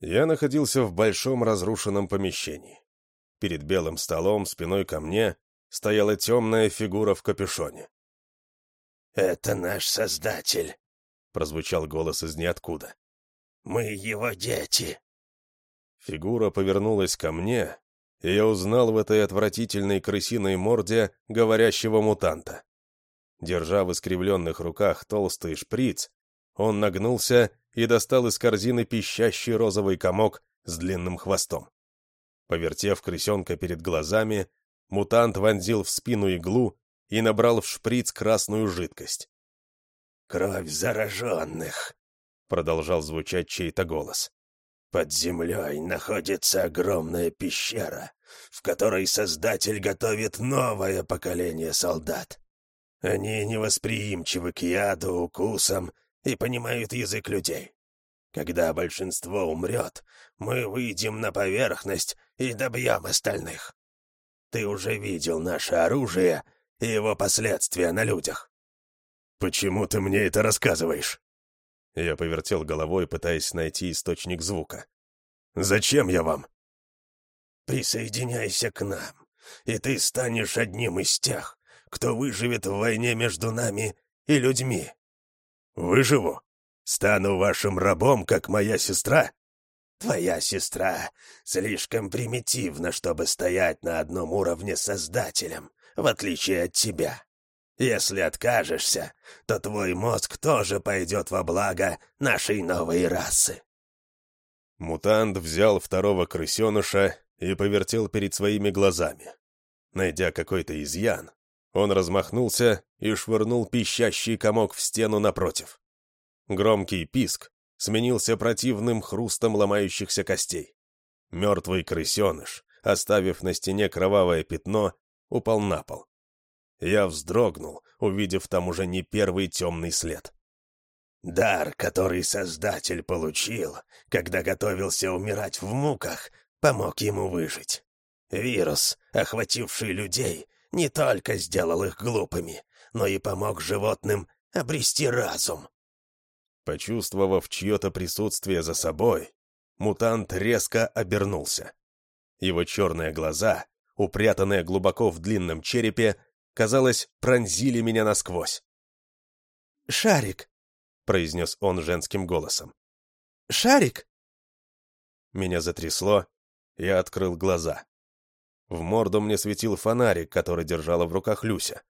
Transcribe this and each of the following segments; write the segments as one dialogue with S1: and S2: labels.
S1: Я находился в большом разрушенном помещении. Перед белым столом, спиной ко мне, стояла темная фигура в капюшоне.
S2: «Это наш Создатель», — прозвучал голос из ниоткуда. «Мы его дети».
S1: Фигура повернулась ко мне, и я узнал в этой отвратительной крысиной морде говорящего мутанта. Держа в искривленных руках толстый шприц, он нагнулся и достал из корзины пищащий розовый комок с длинным хвостом. Повертев крысенка перед глазами, мутант вонзил в спину иглу и набрал в шприц красную жидкость.
S2: «Кровь зараженных», — продолжал звучать чей-то голос. «Под землей находится огромная пещера, в которой Создатель готовит новое поколение солдат. Они невосприимчивы к яду, укусам и понимают язык людей. Когда большинство умрет, мы выйдем на поверхность и добьем остальных. Ты уже видел наше оружие и его последствия на людях.
S1: Почему ты мне это рассказываешь? Я повертел головой, пытаясь найти источник звука. Зачем я вам?
S2: Присоединяйся к нам, и ты станешь одним из тех, кто выживет в войне между нами и людьми.
S1: Выживу? Стану вашим рабом, как моя сестра?
S2: Твоя сестра слишком примитивна, чтобы стоять на одном уровне с Создателем, в отличие от тебя. Если откажешься, то твой мозг тоже пойдет во благо нашей новой расы.
S1: Мутант взял второго крысеныша и повертел перед своими глазами. Найдя какой-то изъян, он размахнулся и швырнул пищащий комок в стену напротив. Громкий писк сменился противным хрустом ломающихся костей. Мертвый крысеныш, оставив на стене кровавое пятно, упал на пол. Я вздрогнул, увидев там уже не первый темный след.
S2: «Дар, который Создатель получил, когда готовился умирать в муках, помог ему выжить. Вирус, охвативший людей, не только сделал их глупыми, но и помог животным обрести разум.
S1: Почувствовав чье-то присутствие за собой, мутант резко обернулся. Его черные глаза, упрятанные глубоко в длинном черепе, казалось, пронзили меня насквозь.
S3: «Шарик!» — произнес он женским голосом. «Шарик!»
S1: Меня затрясло, я открыл глаза. В морду мне светил фонарик, который держала в руках Люся.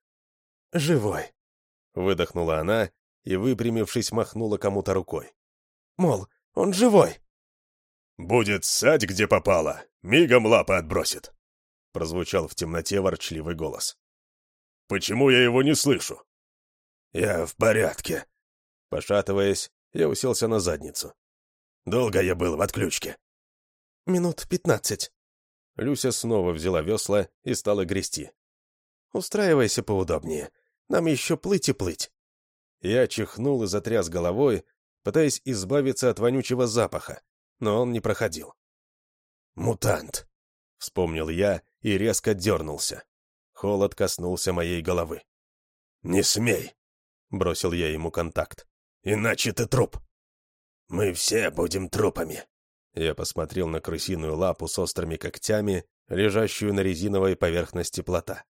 S3: «Живой!»
S1: — выдохнула она и, выпрямившись, махнула кому-то рукой.
S3: «Мол, он живой!»
S1: «Будет ссать, где попало, мигом лапы отбросит!» — прозвучал в темноте ворчливый голос. «Почему я его не слышу?»
S2: «Я в порядке!»
S1: Пошатываясь, я уселся на задницу. «Долго я был в отключке?»
S3: «Минут пятнадцать».
S1: Люся снова взяла весла и стала грести.
S3: «Устраивайся поудобнее. Нам еще плыть и плыть».
S1: Я чихнул и затряс головой, пытаясь избавиться от вонючего запаха, но он не проходил.
S2: «Мутант», —
S1: вспомнил я и резко дернулся. Холод коснулся моей головы.
S2: «Не смей», —
S1: бросил я ему контакт.
S2: «Иначе ты труп. Мы все будем трупами».
S1: Я посмотрел на крысиную лапу с острыми когтями, лежащую на резиновой поверхности плота.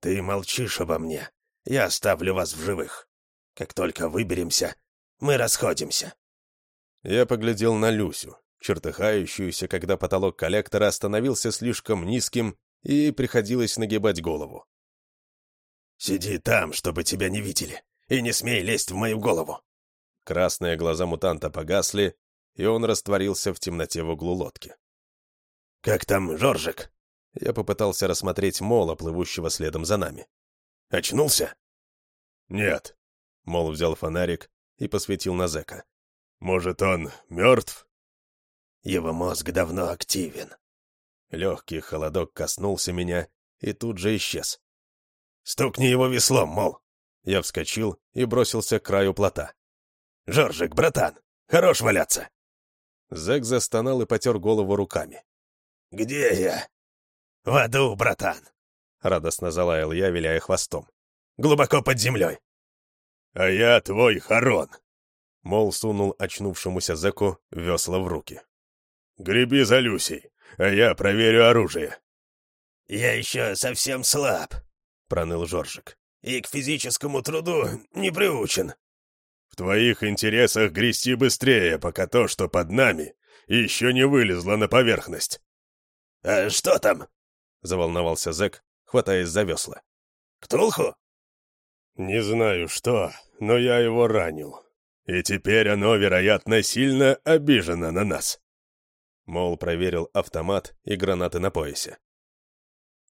S2: «Ты молчишь обо мне. Я оставлю вас в живых. Как только выберемся, мы расходимся».
S1: Я поглядел на Люсю, чертыхающуюся, когда потолок коллектора становился слишком низким и приходилось нагибать голову.
S2: «Сиди там, чтобы тебя не видели, и не смей лезть в мою голову!»
S1: Красные глаза мутанта погасли, и он растворился в темноте в углу лодки.
S2: «Как там Жоржик?»
S1: Я попытался рассмотреть Мола, плывущего следом за нами.
S2: «Очнулся?»
S1: «Нет». Мол взял фонарик и посветил на зэка. «Может, он мертв?»
S2: «Его мозг давно активен».
S1: Легкий холодок коснулся меня и тут же исчез.
S2: «Стукни его веслом, мол!»
S1: Я вскочил и бросился к краю плота.
S2: «Жоржик, братан, хорош валяться!»
S1: Зэк застонал и потер голову руками.
S2: «Где я?» «В аду, братан!»
S1: — радостно залаял я, виляя хвостом.
S2: «Глубоко под землей!»
S1: «А я твой Харон!» Мол сунул очнувшемуся зэку весла в руки. греби за Люсей, а я проверю оружие».
S2: «Я еще совсем слаб», — проныл Жоржик, «и к физическому труду не приучен».
S1: «В твоих интересах грести быстрее, пока то, что под нами, еще не вылезло на поверхность».
S2: «А что там?»
S3: — заволновался зэк, хватаясь за весла.
S2: «Ктулху?»
S1: «Не знаю что, но я его ранил. И теперь оно, вероятно, сильно обижено на нас».
S3: Мол проверил автомат и гранаты на поясе.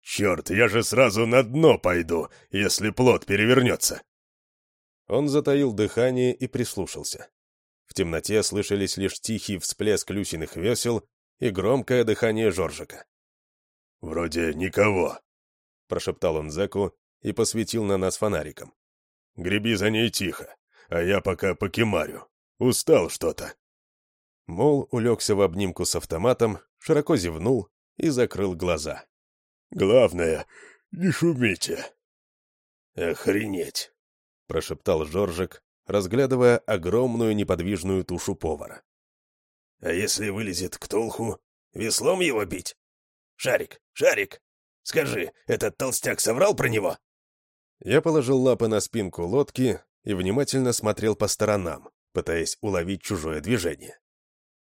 S1: «Черт, я же сразу на дно пойду, если плод перевернется!»
S3: Он затаил дыхание и прислушался. В темноте слышались лишь тихий всплеск Люсиных весел и громкое дыхание Жоржика.
S1: «Вроде никого», — прошептал он зэку и посветил на нас фонариком. «Греби за ней тихо, а я пока покемарю. Устал что-то».
S3: Мол улегся в обнимку с автоматом, широко зевнул и закрыл глаза.
S1: «Главное, не шумите».
S2: «Охренеть!»
S3: — прошептал Жоржик, разглядывая огромную неподвижную тушу повара.
S2: «А если вылезет к толху, веслом его бить? Шарик, Шарик, скажи, этот толстяк соврал про него?»
S3: Я положил лапы на спинку лодки и внимательно смотрел по сторонам, пытаясь уловить чужое движение.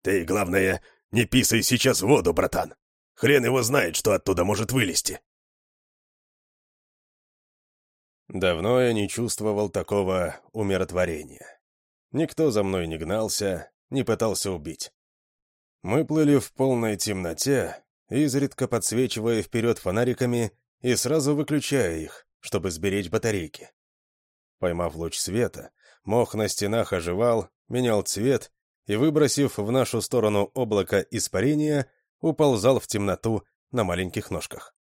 S2: «Ты, главное, не писай сейчас в воду, братан. Хрен его знает, что оттуда может вылезти».
S3: Давно я не чувствовал такого умиротворения. Никто за мной не гнался, не пытался убить. Мы плыли в полной темноте, изредка подсвечивая вперед фонариками и сразу выключая их, чтобы сберечь батарейки. Поймав луч света, мох на стенах оживал, менял цвет и, выбросив в нашу сторону облако испарения, уползал в темноту на маленьких ножках.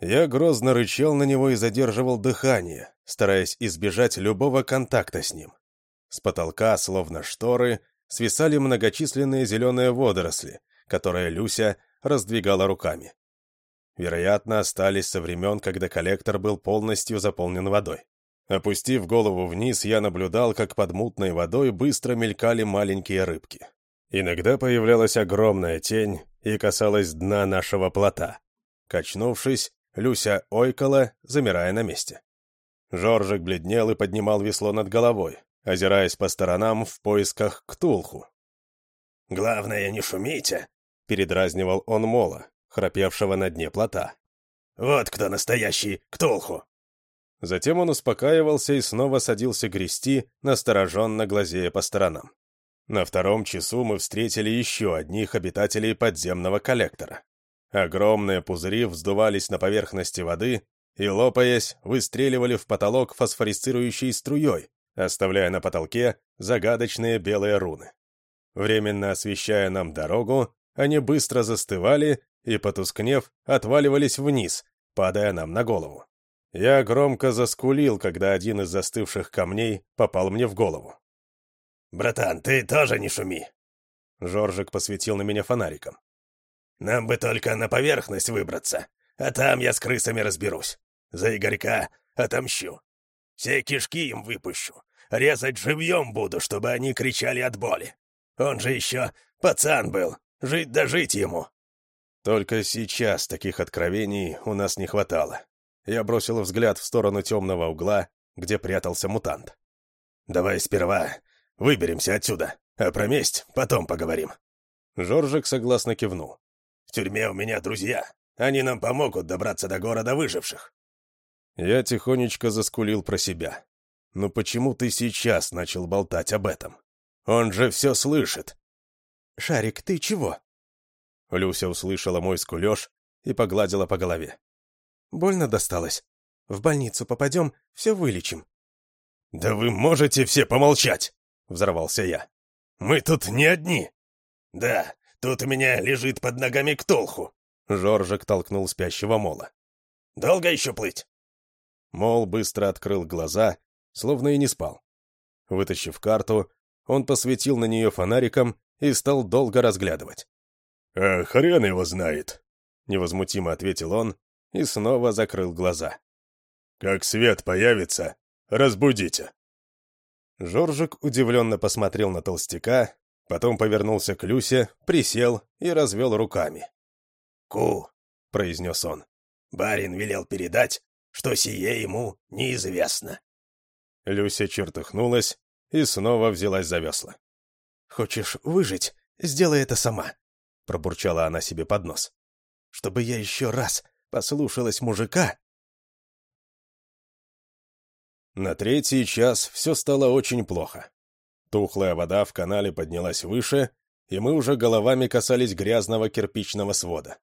S3: Я грозно рычал на него и задерживал дыхание, стараясь избежать любого контакта с ним. С потолка, словно шторы, свисали многочисленные зеленые водоросли, которые Люся раздвигала руками. Вероятно, остались со времен, когда коллектор был полностью заполнен водой. Опустив голову вниз, я наблюдал, как под мутной водой быстро мелькали маленькие рыбки. Иногда появлялась огромная тень и касалась дна нашего плота. Качнувшись, Люся ойкала, замирая на месте. Жоржик бледнел и поднимал весло над головой, озираясь по сторонам в поисках Ктулху.
S2: «Главное, не шумите!»
S3: — передразнивал он Мола, храпевшего на дне плота.
S2: «Вот кто настоящий Ктулху!»
S3: Затем он успокаивался и снова садился грести, настороженно глазея по сторонам. На втором часу мы встретили еще одних обитателей подземного коллектора. Огромные пузыри вздувались на поверхности воды и, лопаясь, выстреливали в потолок фосфорисцирующей струей, оставляя на потолке загадочные белые руны. Временно освещая нам дорогу, они быстро застывали и, потускнев, отваливались вниз, падая нам на голову. Я громко заскулил, когда один из застывших камней попал мне в голову.
S2: «Братан, ты тоже не шуми!»
S3: Жоржик посветил на меня фонариком.
S2: «Нам бы только на поверхность выбраться, а там я с крысами разберусь. За Игорька отомщу. Все кишки им выпущу. Резать живьем буду, чтобы они кричали от боли. Он же еще пацан был. Жить да жить ему.
S3: Только сейчас таких откровений у нас не хватало. Я бросил взгляд в сторону темного угла, где прятался мутант.
S2: «Давай сперва выберемся отсюда, а про месть потом поговорим».
S3: Жоржик согласно кивнул.
S2: «В тюрьме у меня друзья. Они нам помогут добраться до города выживших».
S3: Я тихонечко заскулил про себя. «Ну почему ты сейчас начал болтать об этом? Он же все слышит!»
S4: «Шарик, ты чего?»
S3: Люся услышала мой скулеж и погладила по голове.
S4: Больно досталось. В больницу попадем, все вылечим».
S2: «Да вы можете все помолчать!» — взорвался я. «Мы тут не одни!» «Да, тут у меня лежит под ногами ктолху!»
S3: Жоржик толкнул спящего Мола.
S2: «Долго еще плыть?»
S3: Мол быстро открыл глаза, словно и не спал. Вытащив карту, он посветил на нее фонариком и стал долго разглядывать.
S1: «А хрен его знает», — невозмутимо ответил он, и снова закрыл глаза. «Как свет появится, разбудите».
S3: Жоржик удивленно посмотрел на толстяка, потом повернулся к Люсе, присел и развел руками.
S2: «Ку», — произнес он, — «барин велел передать, что сие ему неизвестно».
S3: Люся чертыхнулась и снова взялась за весла.
S4: «Хочешь выжить? Сделай это сама», — пробурчала она себе под нос. «Чтобы я еще раз послушалась мужика,
S3: На третий час все стало очень плохо. Тухлая вода в канале поднялась выше, и мы уже головами касались грязного кирпичного свода.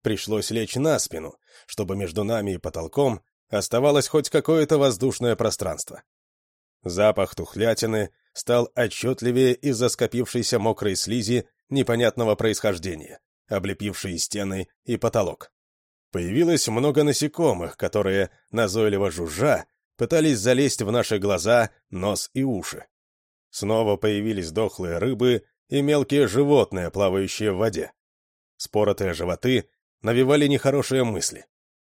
S3: Пришлось лечь на спину, чтобы между нами и потолком оставалось хоть какое-то воздушное пространство. Запах тухлятины стал отчетливее из-за скопившейся мокрой слизи непонятного происхождения, облепившей стены и потолок. Появилось много насекомых, которые, назойливо жужжа, пытались залезть в наши глаза, нос и уши. Снова появились дохлые рыбы и мелкие животные, плавающие в воде. Споротые животы навевали нехорошие мысли.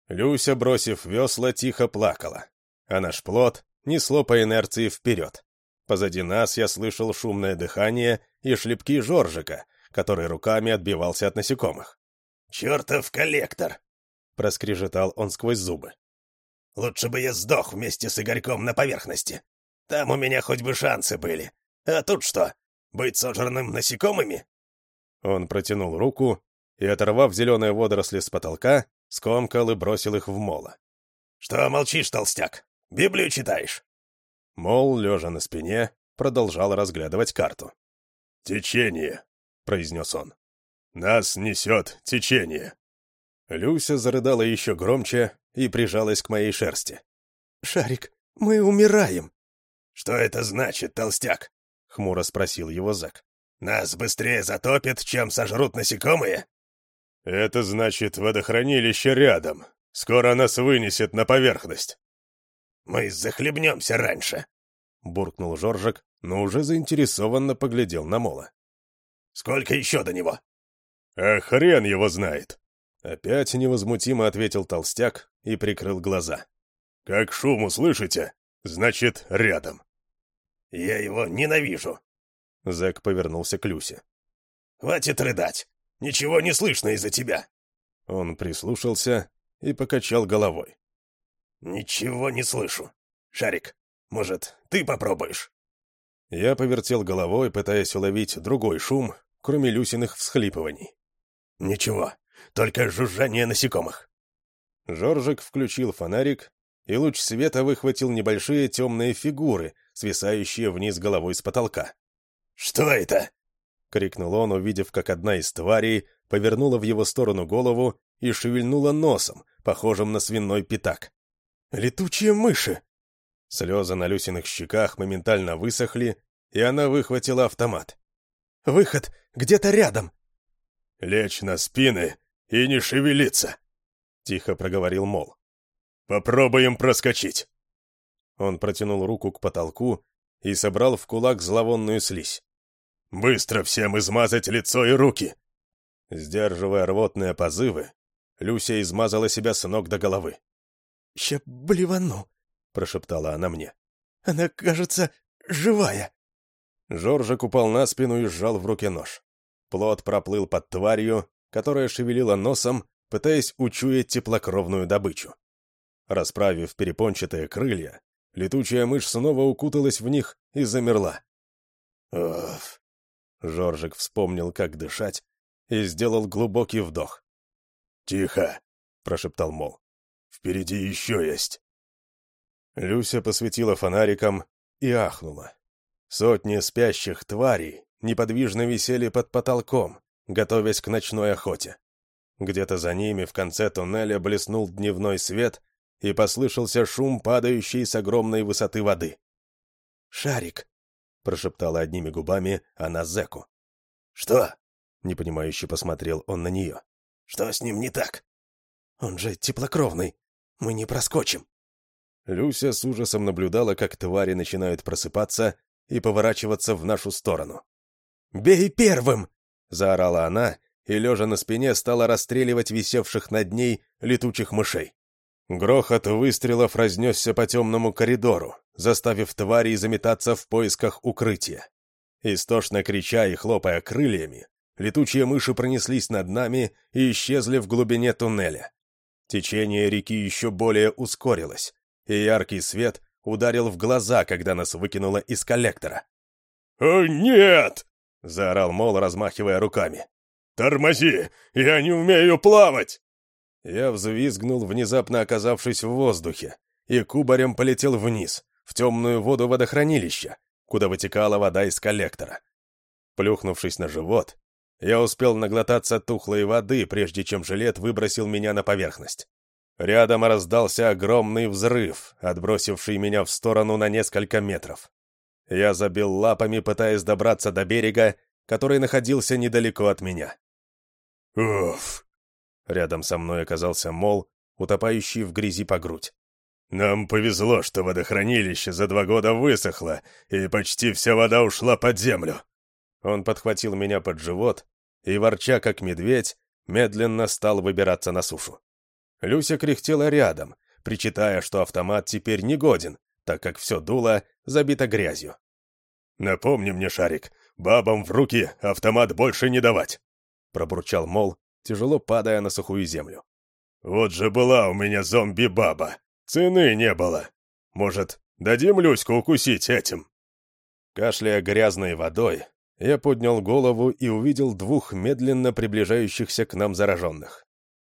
S3: Люся, бросив весла, тихо плакала, а наш плод несло по инерции вперед. Позади нас я слышал шумное дыхание и шлепки Жоржика, который руками отбивался от насекомых.
S2: «Чертов коллектор!» — проскрежетал он сквозь зубы. Лучше бы я сдох вместе с Игорьком на поверхности. Там у меня хоть бы шансы были. А тут что, быть сожранным насекомыми?»
S3: Он протянул руку и, оторвав зеленые водоросли с потолка, скомкал и бросил их в мола.
S2: «Что молчишь, толстяк? Библию читаешь?»
S3: Мол, лежа на спине, продолжал разглядывать карту.
S1: «Течение», — произнес он. «Нас несет течение».
S3: Люся зарыдала еще громче и прижалась к моей шерсти.
S4: «Шарик, мы умираем!»
S2: «Что это значит, толстяк?» — хмуро спросил его Зак. «Нас быстрее затопит, чем сожрут насекомые?»
S1: «Это значит водохранилище рядом. Скоро нас вынесет на поверхность».
S2: «Мы захлебнемся раньше», — буркнул Жоржик, но уже заинтересованно поглядел на Мола. «Сколько еще до него?»
S1: «А хрен его знает»,
S3: Опять невозмутимо ответил толстяк и прикрыл глаза.
S1: «Как шум услышите, значит, рядом».
S2: «Я его ненавижу».
S3: Зэк повернулся к Люсе.
S2: «Хватит рыдать. Ничего не слышно из-за тебя».
S3: Он прислушался и покачал головой.
S2: «Ничего не слышу. Шарик, может, ты попробуешь?»
S3: Я повертел головой, пытаясь уловить другой шум, кроме Люсиных всхлипываний.
S2: «Ничего, только жужжание насекомых.
S3: Жоржик включил фонарик, и луч света выхватил небольшие темные фигуры, свисающие вниз головой с потолка.
S2: «Что это?»
S3: — крикнул он, увидев, как одна из тварей повернула в его сторону голову и шевельнула носом, похожим на свиной пятак.
S4: «Летучие мыши!»
S3: Слезы на Люсиных щеках моментально высохли, и она выхватила автомат.
S4: «Выход где-то рядом!»
S1: «Лечь на спины и не шевелиться», — тихо проговорил Мол. «Попробуем проскочить».
S3: Он протянул руку к потолку и собрал в кулак зловонную слизь.
S1: «Быстро всем измазать лицо и руки!»
S3: Сдерживая рвотные позывы, Люся измазала себя с ног до головы.
S4: «Ща блевану», — прошептала она мне. «Она, кажется, живая».
S3: Жоржик упал на спину и сжал в руке нож. Плод проплыл под тварью, которая шевелила носом, пытаясь учуять теплокровную добычу. Расправив перепончатые крылья, летучая мышь снова укуталась в них и замерла.
S2: «Оф!»
S3: Жоржик вспомнил, как дышать, и сделал глубокий вдох.
S1: «Тихо!» — прошептал Мол. «Впереди еще есть!»
S3: Люся посветила фонариком и ахнула. Сотни спящих тварей неподвижно висели под потолком, готовясь к ночной охоте. Где-то за ними в конце туннеля блеснул дневной свет, и послышался шум, падающий с огромной высоты воды.
S4: «Шарик!»
S3: — прошептала одними губами она зэку.
S2: «Что?»
S3: — непонимающе посмотрел он на нее.
S2: «Что с ним не так?»
S4: «Он же теплокровный. Мы не проскочим».
S3: Люся с ужасом наблюдала, как твари начинают просыпаться и поворачиваться в нашу сторону.
S4: «Бей первым!»
S3: заорала она и, лежа на спине, стала расстреливать висевших над ней летучих мышей. Грохот выстрелов разнесся по темному коридору, заставив тварей заметаться в поисках укрытия. Истошно крича и хлопая крыльями, летучие мыши пронеслись над нами и исчезли в глубине туннеля. Течение реки еще более ускорилось, и яркий свет ударил в глаза, когда нас выкинуло из коллектора.
S1: «О, нет!»
S3: — заорал Мол, размахивая руками.
S1: «Тормози! Я не умею плавать!»
S3: Я взвизгнул, внезапно оказавшись в воздухе, и кубарем полетел вниз, в темную воду водохранилища, куда вытекала вода из коллектора. Плюхнувшись на живот, я успел наглотаться тухлой воды, прежде чем жилет выбросил меня на поверхность. Рядом раздался огромный взрыв, отбросивший меня в сторону на несколько метров. Я забил лапами, пытаясь добраться до берега, который находился недалеко от меня.
S1: «Уф!»
S3: Рядом со мной оказался мол, утопающий в грязи по грудь.
S1: «Нам повезло, что водохранилище за два года высохло, и почти вся вода ушла под землю».
S3: Он подхватил меня под живот и, ворча как медведь, медленно стал выбираться на сушу. Люся кряхтела рядом, причитая, что автомат теперь не годен, так как все дуло забито грязью.
S1: «Напомни мне, Шарик, бабам в руки автомат больше не давать!»
S3: Пробурчал Мол, тяжело падая на сухую землю.
S1: «Вот же была у меня зомби-баба! Цены не было! Может, дадим Люську укусить этим?»
S3: Кашляя грязной водой, я поднял голову и увидел двух медленно приближающихся к нам зараженных.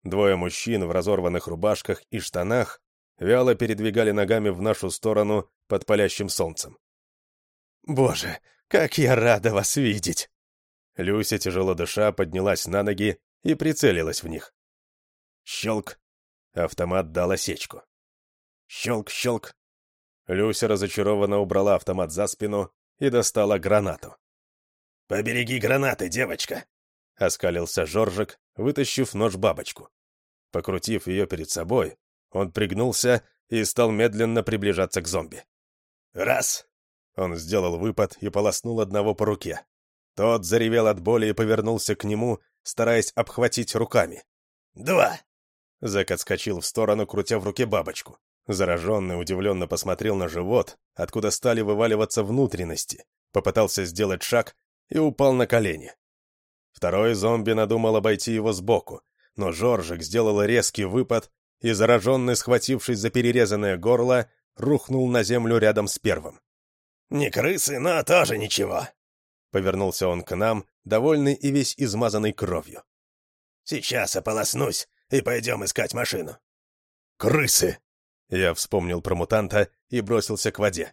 S3: Двое мужчин в разорванных рубашках и штанах вяло передвигали ногами в нашу сторону под палящим солнцем. «Боже, как я рада вас видеть!» Люся, тяжело дыша, поднялась на ноги и прицелилась в них. Щелк. Автомат дал осечку. Щелк-щелк. Люся разочарованно убрала автомат за спину и достала гранату.
S2: «Побереги гранаты, девочка!»
S3: — оскалился Жоржик, вытащив нож-бабочку. Покрутив ее перед собой, он пригнулся и стал медленно приближаться к зомби.
S2: «Раз!»
S3: Он сделал выпад и полоснул одного по руке. Тот заревел от боли и повернулся к нему, стараясь обхватить руками.
S2: «Два!»
S3: Зэк отскочил в сторону, крутя в руке бабочку. Зараженный удивленно посмотрел на живот, откуда стали вываливаться внутренности, попытался сделать шаг и упал на колени. Второй зомби надумал обойти его сбоку, но Жоржик сделал резкий выпад, и зараженный, схватившись за перерезанное горло, рухнул на землю рядом с первым.
S2: «Не крысы, но тоже ничего», —
S3: повернулся он к нам, довольный и весь измазанный кровью.
S2: «Сейчас ополоснусь, и пойдем искать машину».
S1: «Крысы!»
S3: Я вспомнил про мутанта и бросился к воде.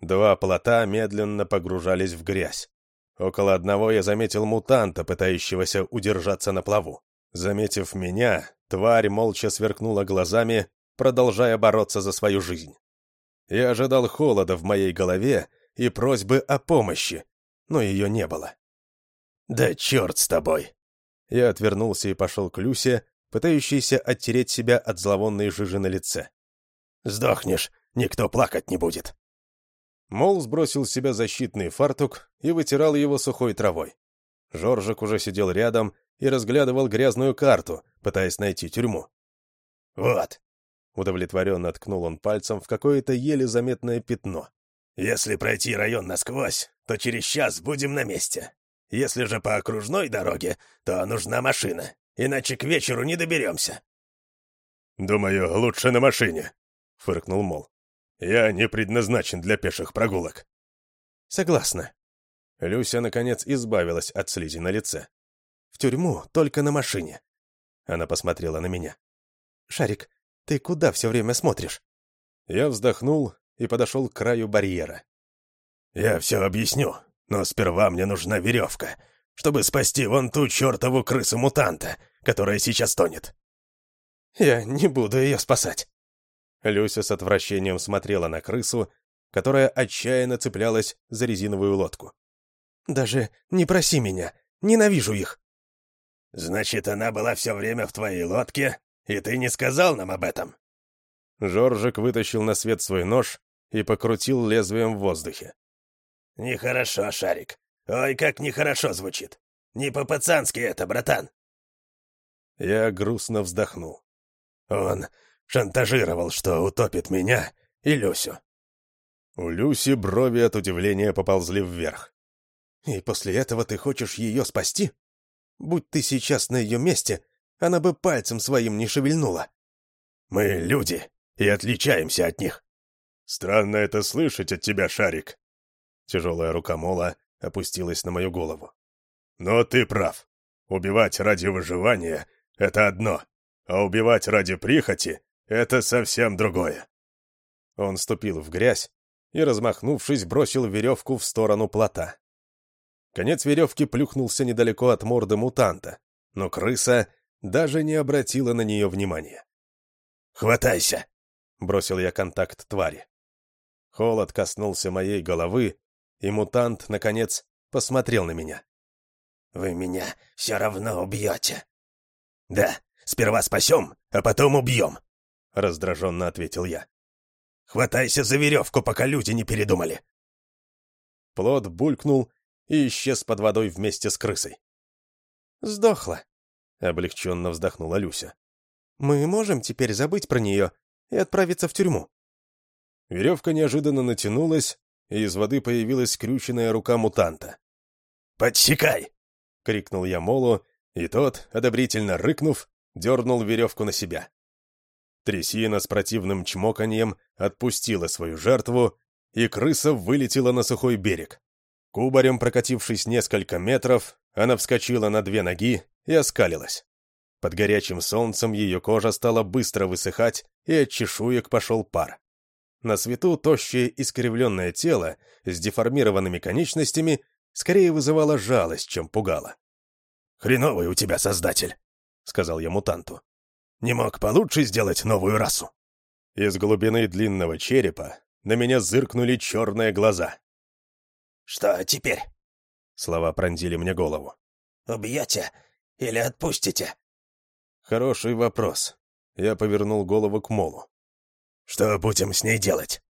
S3: Два плота медленно погружались в грязь. Около одного я заметил мутанта, пытающегося удержаться на плаву. Заметив меня, тварь молча сверкнула глазами, продолжая бороться за свою жизнь. Я ожидал холода в моей голове и просьбы о помощи, но ее не было.
S2: «Да черт с тобой!»
S3: Я отвернулся и пошел к Люсе, пытающейся оттереть себя от зловонной жижи на лице.
S2: «Сдохнешь, никто плакать не будет!»
S3: Мол сбросил с себя защитный фартук и вытирал его сухой травой. Жоржик уже сидел рядом и разглядывал грязную карту, пытаясь найти тюрьму.
S2: «Вот!»
S3: — удовлетворенно ткнул он пальцем в какое-то еле заметное пятно.
S2: «Если пройти район насквозь, то через час будем на месте. Если же по окружной дороге, то нужна машина, иначе к вечеру не доберемся».
S1: «Думаю, лучше на машине», — фыркнул Мол. Я не предназначен для пеших прогулок.
S3: Согласна. Люся, наконец, избавилась от слизи на лице. В тюрьму только на машине. Она посмотрела на меня. «Шарик, ты куда все время смотришь?» Я вздохнул и подошел к краю барьера.
S2: «Я все объясню, но сперва мне нужна веревка, чтобы спасти вон ту чертову крысу-мутанта, которая сейчас тонет».
S3: «Я не буду ее спасать». Люся с отвращением смотрела на крысу, которая отчаянно цеплялась за резиновую лодку. «Даже не проси меня, ненавижу их!»
S2: «Значит, она была все время в твоей лодке, и ты не сказал нам об этом?»
S3: Жоржик вытащил на свет свой нож и покрутил лезвием в воздухе.
S2: «Нехорошо, Шарик. Ой, как нехорошо звучит. Не по-пацански это, братан!»
S3: Я грустно вздохнул.
S2: «Он Шантажировал, что утопит меня и Люсю.
S3: У Люси брови от удивления поползли вверх. «И после этого ты хочешь ее спасти?»
S4: Будь ты сейчас на ее месте, она бы пальцем своим не шевельнула.
S2: Мы люди и отличаемся от них.
S1: Странно это слышать от тебя, Шарик. Тяжелая рука Мола опустилась на мою голову. Но ты прав. Убивать ради выживания — это одно, а убивать ради прихоти — это совсем другое. Он ступил в грязь и, размахнувшись, бросил веревку в сторону плота. Конец веревки плюхнулся недалеко от морды мутанта, но крыса даже не обратила на нее внимания.
S2: «Хватайся!»
S1: — бросил я контакт твари. Холод коснулся моей головы, и мутант, наконец, посмотрел на меня.
S2: «Вы меня все равно убьете». «Да, сперва спасем, а потом убьем», — раздраженно ответил я. «Хватайся за веревку, пока люди не передумали».
S1: Плод булькнул и исчез под водой вместе с крысой.
S4: «Сдохла», —
S1: облегченно вздохнула Люся.
S4: «Мы можем теперь забыть про нее и отправиться в тюрьму».
S1: Веревка неожиданно натянулась, и из воды появилась скрюченная рука мутанта.
S2: «Подсекай!»
S1: — крикнул я Молу, и тот, одобрительно рыкнув, дернул веревку на себя. Трясина с противным чмоканьем отпустила свою жертву, и крыса вылетела на сухой берег. Кубарем прокатившись несколько метров, она вскочила на две ноги и оскалилась. Под горячим солнцем ее кожа стала быстро высыхать, и от чешуек пошел пар. На свету тощее искривленное тело с деформированными конечностями скорее вызывало жалость, чем пугало.
S2: «Хреновый у тебя создатель», — сказал я мутанту. «Не мог получше сделать новую расу».
S1: Из глубины длинного черепа на меня зыркнули черные глаза.
S2: «Что теперь?»
S1: Слова пронзили мне голову.
S2: «Убьете или отпустите?»
S1: Хороший вопрос. Я повернул голову к Молу.
S2: Что будем с ней делать?»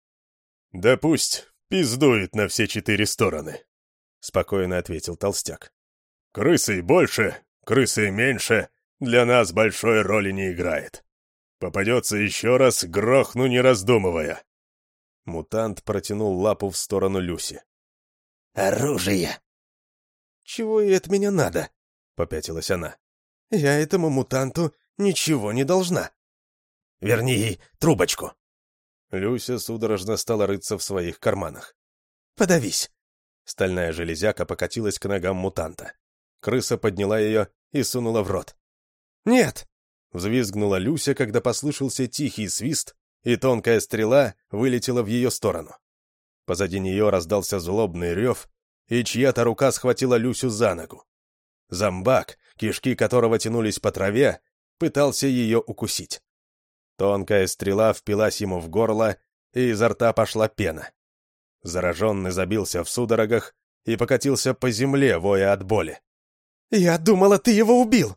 S1: «Да пусть пиздует на все четыре стороны», — спокойно ответил толстяк. «Крысы больше, крысы меньше, для нас большой роли не играет. Попадется еще раз, грохну, не раздумывая». Мутант протянул лапу в сторону Люси.
S2: «Оружие!»
S4: «Чего ей от меня надо?» — попятилась она. «Я этому мутанту ничего не должна».
S2: «Верни ей трубочку»,
S1: Люся судорожно стала рыться в своих карманах.
S4: «Подавись!»
S1: Стальная железяка покатилась к ногам мутанта. Крыса подняла ее и сунула в рот.
S4: «Нет!»
S1: — взвизгнула Люся, когда послышался тихий свист, и тонкая стрела вылетела в ее сторону. Позади нее раздался злобный рев, и чья-то рука схватила Люсю за ногу. Зомбак, кишки которого тянулись по траве, пытался ее укусить. Тонкая стрела впилась ему в горло, и изо рта пошла пена. Зараженный забился в судорогах и покатился по земле, воя от боли.
S4: «Я думала, ты его убил!»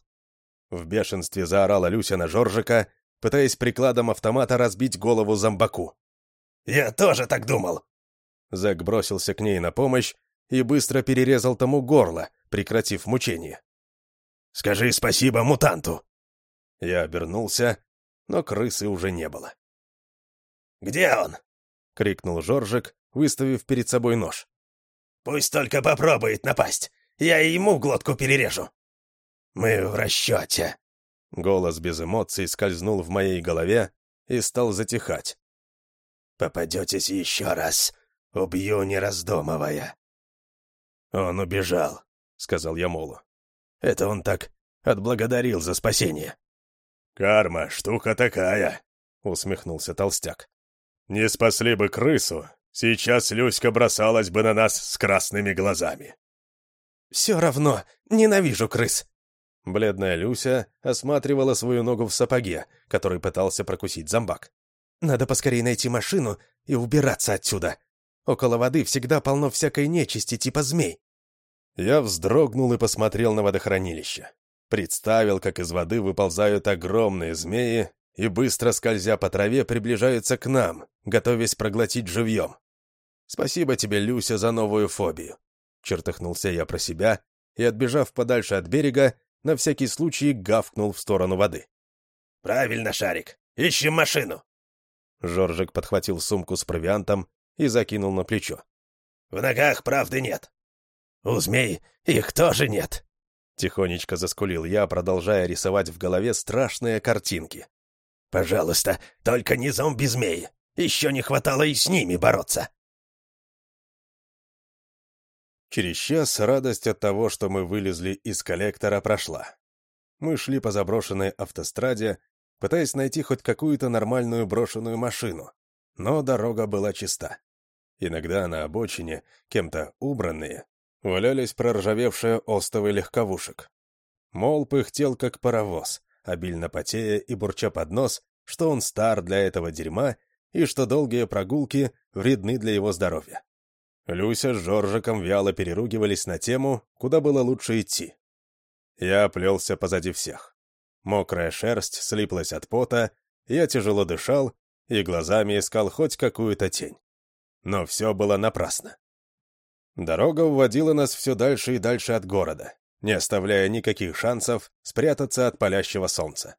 S1: В бешенстве заорала Люся на Жоржика, пытаясь прикладом автомата разбить голову зомбаку.
S2: «Я тоже так думал!»
S1: Зэк бросился к ней на помощь и быстро перерезал тому горло, прекратив мучение.
S2: «Скажи спасибо мутанту!»
S1: Я обернулся но крысы уже не было.
S2: «Где он?»
S1: — крикнул Жоржик, выставив перед собой нож.
S2: «Пусть только попробует напасть. Я ему глотку перережу». «Мы в расчете».
S1: Голос без эмоций скользнул в моей голове и стал затихать.
S2: «Попадетесь еще раз, убью, не раздумывая». «Он убежал», — сказал я Молу. «Это он так отблагодарил за спасение».
S1: «Карма — штука такая», — усмехнулся толстяк. «Не спасли бы крысу, сейчас Люська бросалась бы на нас с красными глазами».
S4: «Все равно ненавижу крыс».
S1: Бледная Люся осматривала свою ногу в сапоге, который пытался прокусить зомбак.
S4: «Надо поскорее найти машину и убираться отсюда. Около воды всегда полно всякой нечисти типа змей».
S1: Я вздрогнул и посмотрел на водохранилище. Представил, как из воды выползают огромные змеи и, быстро скользя по траве, приближаются к нам, готовясь проглотить живьем. «Спасибо тебе, Люся, за новую фобию», — чертыхнулся я про себя и, отбежав подальше от берега, на всякий случай гавкнул в сторону воды.
S2: «Правильно, Шарик, ищем машину!»
S1: Жоржик подхватил сумку с провиантом и закинул на плечо.
S2: «В ногах правды нет. У змей их тоже нет.
S3: Тихонечко заскулил я, продолжая рисовать в голове страшные картинки.
S2: «Пожалуйста, только не зомби-змеи. Еще не хватало и с ними бороться».
S3: Через час радость от того, что мы вылезли из коллектора, прошла. Мы шли по заброшенной автостраде, пытаясь найти хоть какую-то нормальную брошенную машину, но дорога была чиста. Иногда на обочине, кем-то убранные, валялись проржавевшие остовы легковушек. Мол пыхтел как паровоз, обильно потея и бурча под нос, что он стар для этого дерьма и что долгие прогулки вредны для его здоровья. Люся с Жоржиком вяло переругивались на тему, куда было лучше идти. Я плелся позади всех. Мокрая шерсть слиплась от пота, я тяжело дышал и глазами искал хоть какую-то тень. Но все было напрасно. Дорога уводила нас все дальше и дальше от города, не оставляя никаких шансов спрятаться от палящего солнца.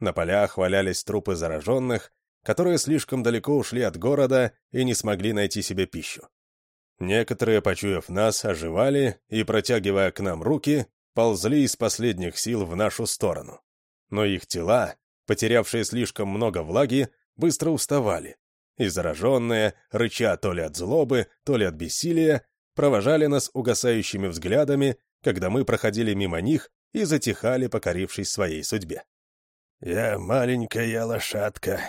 S3: На полях валялись трупы зараженных, которые слишком далеко ушли от города и не смогли найти себе пищу. Некоторые, почуяв нас, оживали и, протягивая к нам руки, ползли из последних сил в нашу сторону. Но их тела, потерявшие слишком много влаги, быстро уставали, и зараженные, рыча то ли от злобы, то ли от бессилия, провожали нас угасающими взглядами, когда мы проходили мимо них и затихали, покорившись своей судьбе.
S2: «Я маленькая лошадка,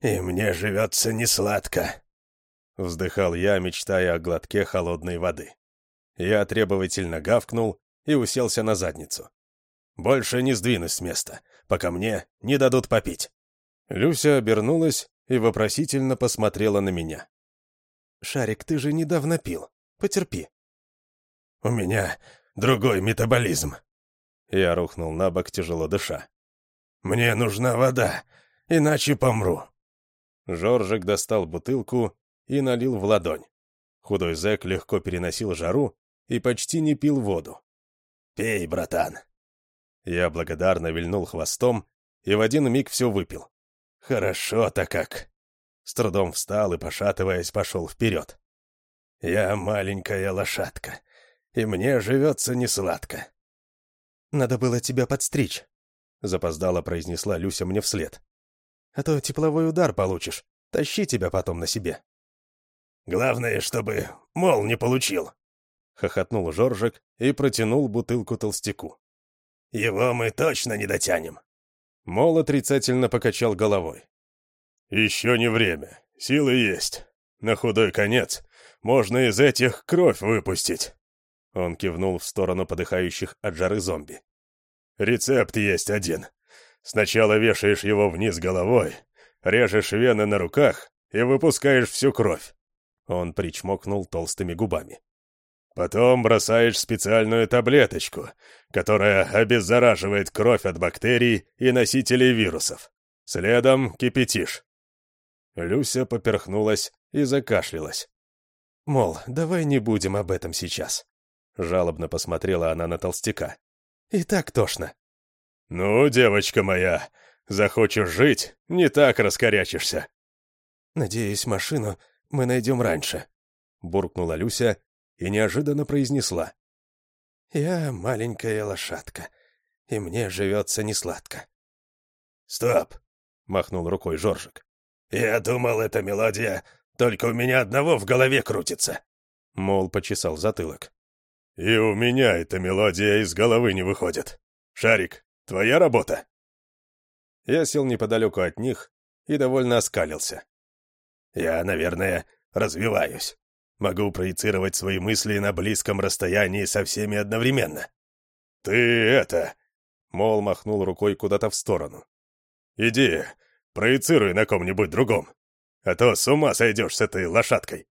S2: и мне живется несладко», —
S3: вздыхал я, мечтая о глотке холодной воды. Я требовательно гавкнул и уселся на задницу. «Больше не сдвинусь с места, пока мне не дадут попить». Люся обернулась и вопросительно посмотрела на меня.
S4: «Шарик, ты же недавно пил. Потерпи».
S2: «У меня другой метаболизм».
S3: Я рухнул на бок, тяжело дыша.
S2: «Мне нужна вода, иначе помру».
S3: Жоржик достал бутылку и налил в ладонь. Худой зэк легко переносил жару и почти не пил воду.
S2: «Пей, братан».
S3: Я благодарно вильнул хвостом и в один миг все выпил. «Хорошо-то как!» С трудом встал и, пошатываясь, пошел вперед.
S2: «Я маленькая лошадка, и мне живется несладко».
S4: «Надо было тебя подстричь», —
S3: запоздало произнесла Люся мне вслед.
S4: «А то тепловой удар получишь. Тащи тебя потом на себе».
S2: «Главное, чтобы мол не получил», —
S3: хохотнул Жоржик и протянул бутылку толстяку.
S2: «Его мы точно не дотянем».
S3: Мол отрицательно покачал головой.
S1: «Еще не время. Силы есть. На худой конец можно из этих кровь выпустить».
S3: Он кивнул в сторону подыхающих от жары зомби.
S1: «Рецепт есть один. Сначала вешаешь его вниз головой, режешь вены на руках и выпускаешь всю кровь».
S3: Он причмокнул толстыми губами.
S1: Потом бросаешь специальную таблеточку, которая обеззараживает кровь от бактерий и носителей вирусов. Следом кипятишь.
S3: Люся поперхнулась и закашлялась.
S4: «Мол, давай не будем об этом сейчас».
S3: Жалобно посмотрела она на толстяка.
S4: «И так тошно».
S1: «Ну, девочка моя, захочешь жить, не так раскорячишься».
S4: «Надеюсь, машину мы найдем раньше», — буркнула Люся и неожиданно произнесла. «Я маленькая лошадка, и мне живется несладко».
S2: «Стоп!»
S3: — махнул рукой Жоржик.
S2: «Я думал, эта мелодия только у меня одного в голове крутится».
S3: Мол почесал затылок.
S1: «И у меня эта мелодия из головы не выходит. Шарик, твоя работа?»
S3: Я сел неподалеку от них и довольно оскалился.
S2: «Я, наверное, развиваюсь. Могу проецировать свои мысли на близком расстоянии со всеми одновременно.
S1: «Ты это...»
S3: — Мол махнул рукой куда-то в сторону.
S1: «Иди, проецируй на ком-нибудь другом, а то с ума сойдешь с этой лошадкой».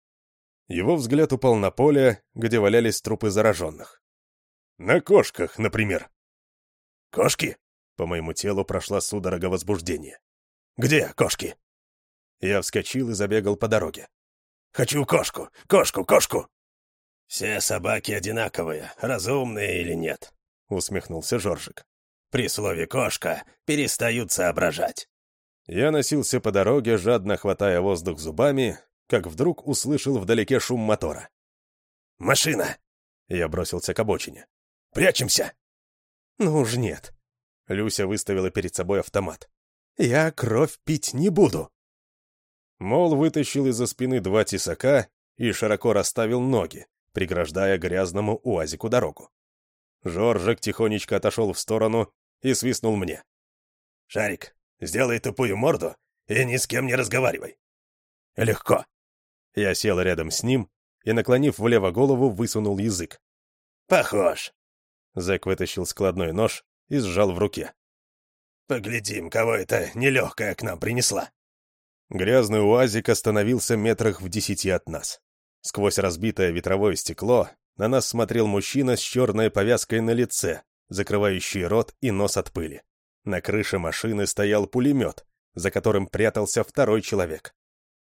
S3: Его взгляд упал на поле, где валялись трупы зараженных.
S1: «На кошках, например».
S2: «Кошки?»
S3: По моему телу прошла судорога возбуждения.
S2: «Где кошки?»
S3: Я вскочил и забегал по дороге.
S2: Хочу кошку! Кошку! Кошку!» «Все собаки одинаковые, разумные или нет», — усмехнулся Жоржик. «При слове «кошка» перестают соображать».
S3: Я носился по дороге, жадно хватая воздух зубами, как вдруг услышал вдалеке шум мотора.
S2: «Машина!»
S3: Я бросился к обочине.
S2: «Прячемся!»
S4: «Ну уж нет». Люся выставила перед собой автомат. «Я кровь пить не буду».
S3: Мол вытащил из-за спины два тесака и широко расставил ноги, преграждая грязному уазику дорогу. Жоржик тихонечко отошел в сторону и свистнул мне.
S2: «Шарик, сделай тупую морду и ни с кем не разговаривай». «Легко».
S3: Я сел рядом с ним и, наклонив влево голову, высунул язык.
S2: «Похож».
S3: Зэк вытащил складной нож и сжал в руке.
S2: «Поглядим, кого это нелегкая к нам принесла».
S3: Грязный уазик остановился метрах в десяти от нас. Сквозь разбитое ветровое стекло на нас смотрел мужчина с черной повязкой на лице, закрывающий рот и нос от пыли. На крыше машины стоял пулемет, за которым прятался второй человек.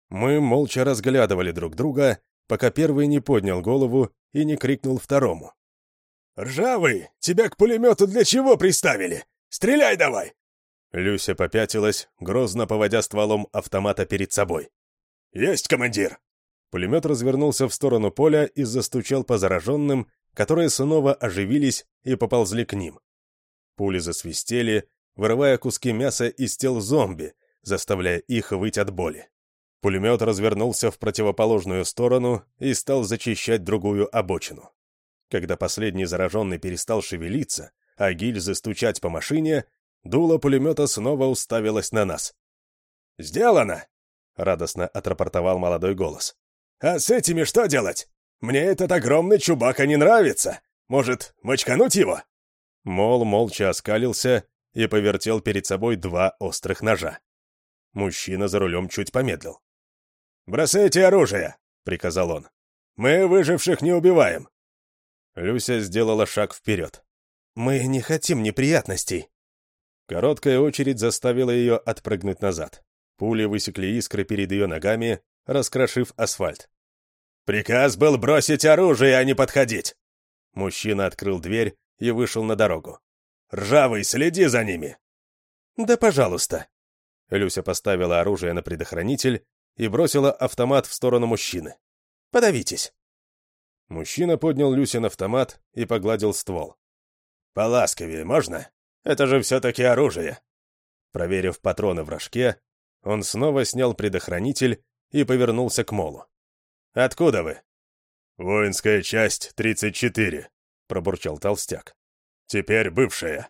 S3: Мы молча разглядывали друг друга, пока первый не поднял голову и не крикнул второму.
S2: «Ржавый, тебя к пулемету для чего приставили? Стреляй давай!»
S3: Люся попятилась, грозно поводя стволом автомата перед собой.
S2: «Есть, командир!»
S3: Пулемет развернулся в сторону поля и застучал по зараженным, которые снова оживились и поползли к ним. Пули засвистели, вырывая куски мяса из тел зомби, заставляя их выть от боли. Пулемет развернулся в противоположную сторону и стал зачищать другую обочину. Когда последний зараженный перестал шевелиться, а гильзы стучать по машине, дуло пулемета снова уставилось на нас.
S2: «Сделано!»
S3: — радостно отрапортовал молодой голос.
S2: «А с этими что делать? Мне этот огромный чубака не нравится. Может, мочкануть его?»
S3: Мол молча оскалился и повертел перед собой два острых ножа. Мужчина за рулем чуть помедлил.
S2: «Бросайте оружие!» — приказал он. «Мы выживших не убиваем!»
S3: Люся сделала шаг вперед.
S4: «Мы не хотим неприятностей!»
S3: Короткая очередь заставила ее отпрыгнуть назад. Пули высекли искры перед ее ногами, раскрошив асфальт.
S2: «Приказ был бросить оружие, а не подходить!»
S3: Мужчина открыл дверь и вышел на дорогу.
S2: «Ржавый, следи за ними!»
S4: «Да, пожалуйста!»
S3: Люся поставила оружие на предохранитель и бросила автомат в сторону мужчины.
S4: «Подавитесь!»
S3: Мужчина поднял Люсин автомат и погладил ствол.
S2: «Поласковее можно? Это же все-таки оружие!»
S3: Проверив патроны в рожке, он снова снял предохранитель и повернулся к Молу. «Откуда вы?»
S2: «Воинская часть 34», — пробурчал толстяк. «Теперь бывшая».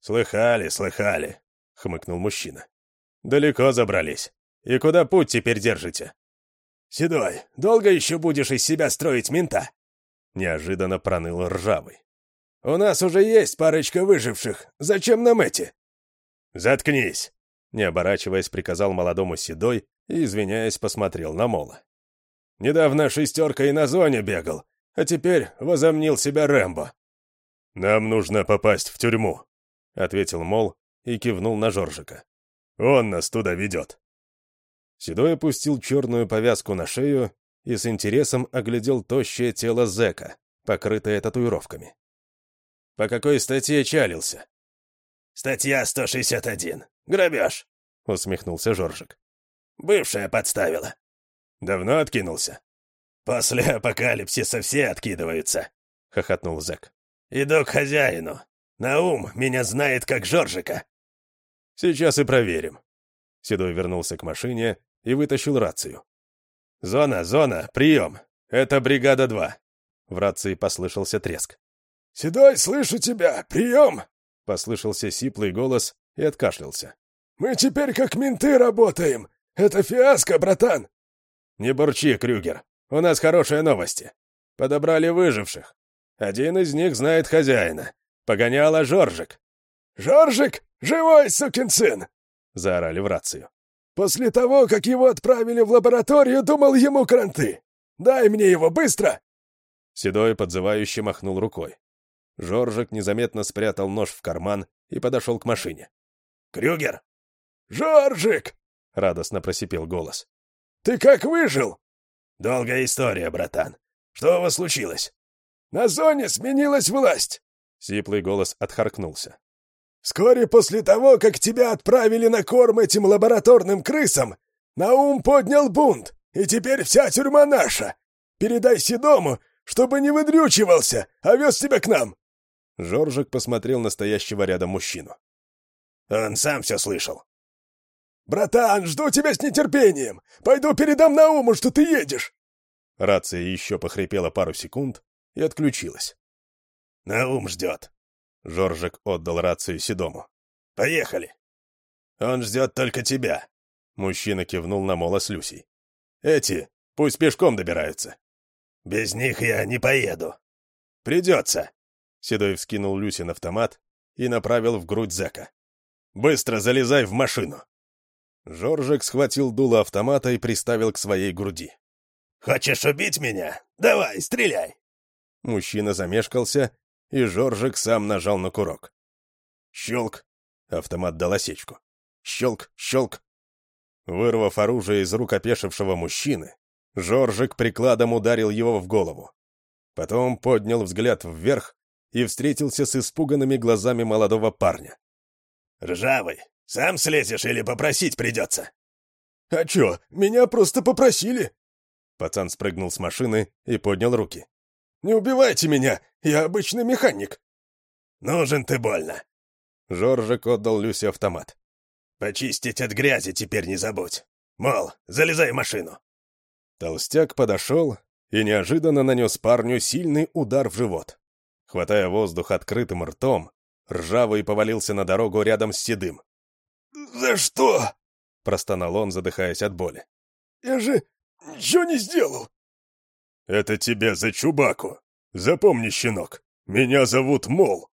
S3: «Слыхали, слыхали», — хмыкнул мужчина. «Далеко забрались. И куда путь теперь держите?»
S2: «Седой, долго еще будешь из себя строить мента?»
S3: Неожиданно проныл ржавый.
S2: «У нас уже есть парочка выживших. Зачем нам эти?»
S3: «Заткнись!» Не оборачиваясь, приказал молодому Седой и, извиняясь, посмотрел на Мола. «Недавно шестерка и на зоне бегал, а теперь возомнил себя Рэмбо».
S2: «Нам нужно попасть в тюрьму», — ответил Мол и кивнул на Жоржика. «Он нас туда ведет».
S3: Седой опустил черную повязку на шею и с интересом оглядел тощее тело зэка, покрытое татуировками.
S2: «По какой статье чалился?» «Статья 161. Грабеж», — усмехнулся Жоржик. «Бывшая подставила». «Давно откинулся?» «После апокалипсиса все откидываются», — хохотнул зэк. «Иду к хозяину. Наум меня знает как Жоржика».
S3: «Сейчас и проверим». Седой вернулся к машине и вытащил рацию. «Зона, зона, прием! Это бригада 2!» В рации послышался треск.
S2: «Седой, слышу тебя! Прием!»
S3: Послышался сиплый голос и откашлялся.
S2: «Мы теперь как менты работаем! Это фиаско, братан!»
S3: «Не бурчи, Крюгер. У нас хорошие новости. Подобрали выживших. Один из них знает хозяина. Погоняла Жоржик».
S2: «Жоржик? Живой, сукин сын!»
S3: — заорали в рацию.
S2: После того, как его отправили в лабораторию, думал ему кранты. Дай мне его, быстро!»
S3: Седой подзывающе махнул рукой. Жоржик незаметно спрятал нож в карман и подошел к машине.
S2: «Крюгер!» «Жоржик!» — радостно просипел голос. «Ты как выжил?» «Долгая история, братан. Что у вас случилось?» «На зоне сменилась власть!»
S3: Сиплый голос отхаркнулся.
S2: Вскоре после того, как тебя отправили на корм этим лабораторным крысам, Наум поднял бунт, и теперь вся тюрьма наша. Передай Седому, чтобы не выдрючивался, а вез тебя к нам».
S3: Жоржик посмотрел на стоящего рядом мужчину.
S2: «Он сам все слышал».
S5: «Братан, жду тебя с нетерпением! Пойду передам Науму, что ты едешь!»
S3: Рация еще похрипела пару секунд и отключилась.
S2: «Наум ждет».
S3: Жоржик отдал рацию Седому.
S2: «Поехали. Он ждет только тебя».
S3: Мужчина кивнул на Мола с Люсей. «Эти пусть пешком добираются».
S2: «Без них я не поеду».
S3: «Придется». Седой вскинул Люсин автомат и направил в грудь зэка. «Быстро залезай в машину!» Жоржик схватил дуло автомата и приставил к своей груди.
S2: «Хочешь убить меня? Давай, стреляй!»
S3: Мужчина замешкался, и Жоржик сам нажал на курок. Щелк! Автомат дал осечку. Щелк, щелк! Вырвав оружие из рук опешившего мужчины, Жоржик прикладом ударил его в голову. Потом поднял взгляд вверх и встретился с испуганными глазами молодого парня.
S2: «Ржавый, сам слезешь или попросить придется?»
S5: «А чё, меня просто попросили!»
S3: Пацан спрыгнул с машины и поднял руки.
S5: «Не убивайте меня, я обычный механик!»
S2: «Нужен ты больно!»
S3: Жоржик отдал Люсе автомат.
S2: «Почистить от грязи теперь не забудь. Мол, залезай в машину!»
S3: Толстяк подошел и неожиданно нанес парню сильный удар в живот. Хватая воздух открытым ртом, ржавый повалился на дорогу рядом с седым.
S5: «За что?»
S3: — простонал он, задыхаясь от боли.
S5: «Я же ничего не сделал!»
S1: «Это тебе за Чубаку! Запомни, щенок, меня зовут Мол!»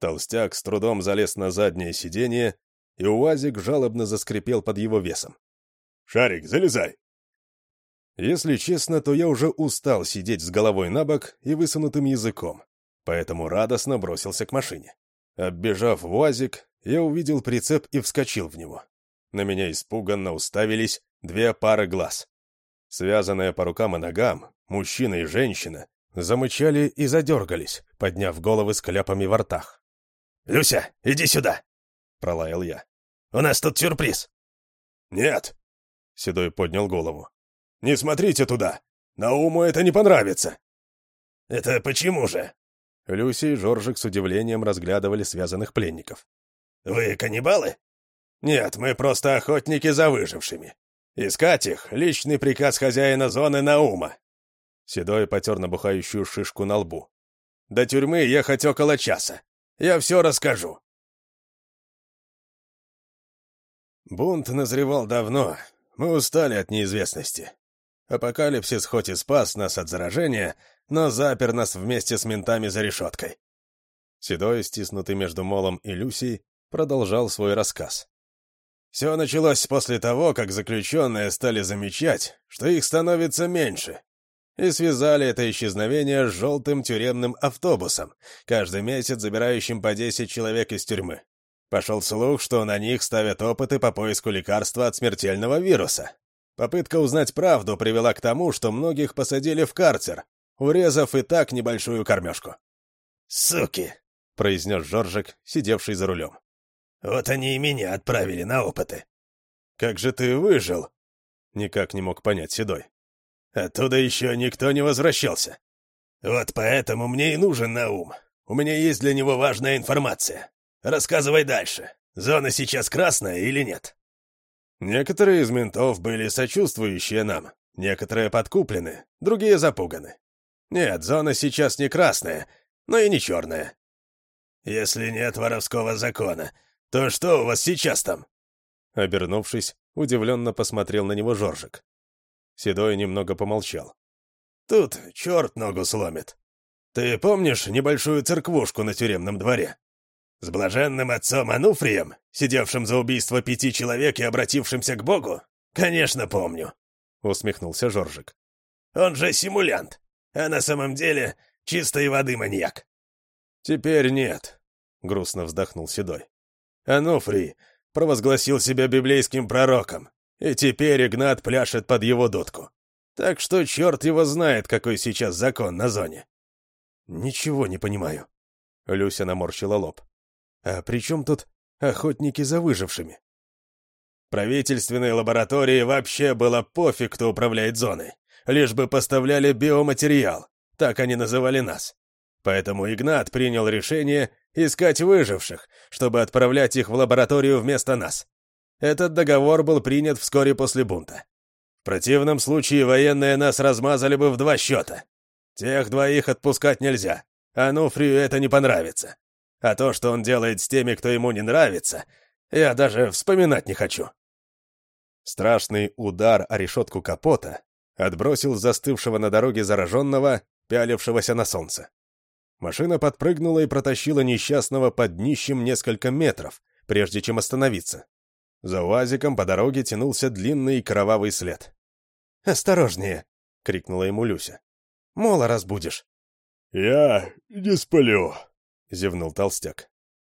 S3: Толстяк с трудом залез на заднее сиденье, и УАЗик жалобно заскрипел под его весом.
S1: «Шарик, залезай!»
S3: Если честно, то я уже устал сидеть с головой на бок и высунутым языком, поэтому радостно бросился к машине. Оббежав УАЗик, я увидел прицеп и вскочил в него. На меня испуганно уставились две пары глаз. Связанные по рукам и ногам, мужчина и женщина, замычали и задергались, подняв головы с кляпами во ртах.
S2: «Люся, иди сюда!»
S3: — пролаял я.
S2: «У нас тут сюрприз!»
S1: «Нет!»
S3: — Седой поднял голову.
S1: «Не смотрите туда! Науму это не понравится!»
S2: «Это почему же?»
S3: Люси и Жоржик с удивлением разглядывали связанных пленников.
S2: «Вы каннибалы?»
S1: «Нет, мы просто охотники за выжившими. Искать их — личный приказ хозяина зоны Наума».
S3: Седой потер набухающую шишку на лбу.
S1: «До тюрьмы ехать около часа. Я все расскажу». Бунт назревал давно. Мы устали от неизвестности. Апокалипсис хоть и спас нас от заражения, но запер нас вместе с ментами за решеткой.
S3: Седой, стиснутый между Молом и Люсей, продолжал свой рассказ.
S1: Все началось после того, как заключенные стали замечать, что их становится меньше, и связали это исчезновение с желтым тюремным автобусом, каждый месяц забирающим по 10 человек из тюрьмы. Пошел слух, что на них ставят опыты по поиску лекарства от смертельного вируса. Попытка узнать правду привела к тому, что многих посадили в карцер, урезав и так небольшую кормежку.
S2: «Суки!»
S3: — произнес Жоржик, сидевший за рулем.
S2: «Вот они и меня отправили на опыты».
S1: «Как же ты выжил?»
S3: — никак не мог понять Седой.
S1: «Оттуда еще никто не возвращался».
S2: «Вот поэтому мне и нужен Наум. У меня есть для него важная информация. Рассказывай дальше. Зона сейчас красная или нет?»
S1: Некоторые из ментов были сочувствующие нам, некоторые подкуплены, другие запуганы. Нет, зона сейчас не красная, но и не черная.
S2: Если нет воровского закона, то что у вас сейчас там?
S3: Обернувшись, удивленно посмотрел на него Жоржик. Седой немного помолчал.
S2: Тут черт ногу сломит. Ты помнишь небольшую церквушку на тюремном дворе? С блаженным отцом Ануфрием, сидевшим за убийство пяти человек и обратившимся к Богу? Конечно, помню.
S3: Усмехнулся Жоржик.
S2: Он же симулянт, а на самом деле чистой воды маньяк.
S1: Теперь нет, грустно вздохнул Седой. Ануфрий провозгласил себя библейским пророком, и теперь Игнат пляшет под его дудку. Так что черт его знает, какой сейчас закон на зоне.
S3: Ничего не понимаю. Люся наморщила лоб. А при чем тут охотники за выжившими?
S1: Правительственной лаборатории вообще было пофиг, кто управляет зоной. Лишь бы поставляли биоматериал. Так они называли нас.
S3: Поэтому Игнат принял решение искать выживших, чтобы отправлять их в лабораторию вместо нас. Этот договор был принят вскоре после бунта. В противном случае военные нас размазали бы в два счета. Тех двоих отпускать нельзя. Ануфрию это не понравится. А то, что он делает с теми, кто ему не нравится, я даже вспоминать не хочу. Страшный удар о решетку капота отбросил застывшего на дороге зараженного, пялившегося на солнце. Машина подпрыгнула и протащила несчастного под днищем несколько метров, прежде чем остановиться. За УАЗиком по дороге тянулся длинный кровавый след. «Осторожнее!» — крикнула ему Люся. «Мола разбудишь!»
S5: «Я не сплю!»
S3: — зевнул толстяк.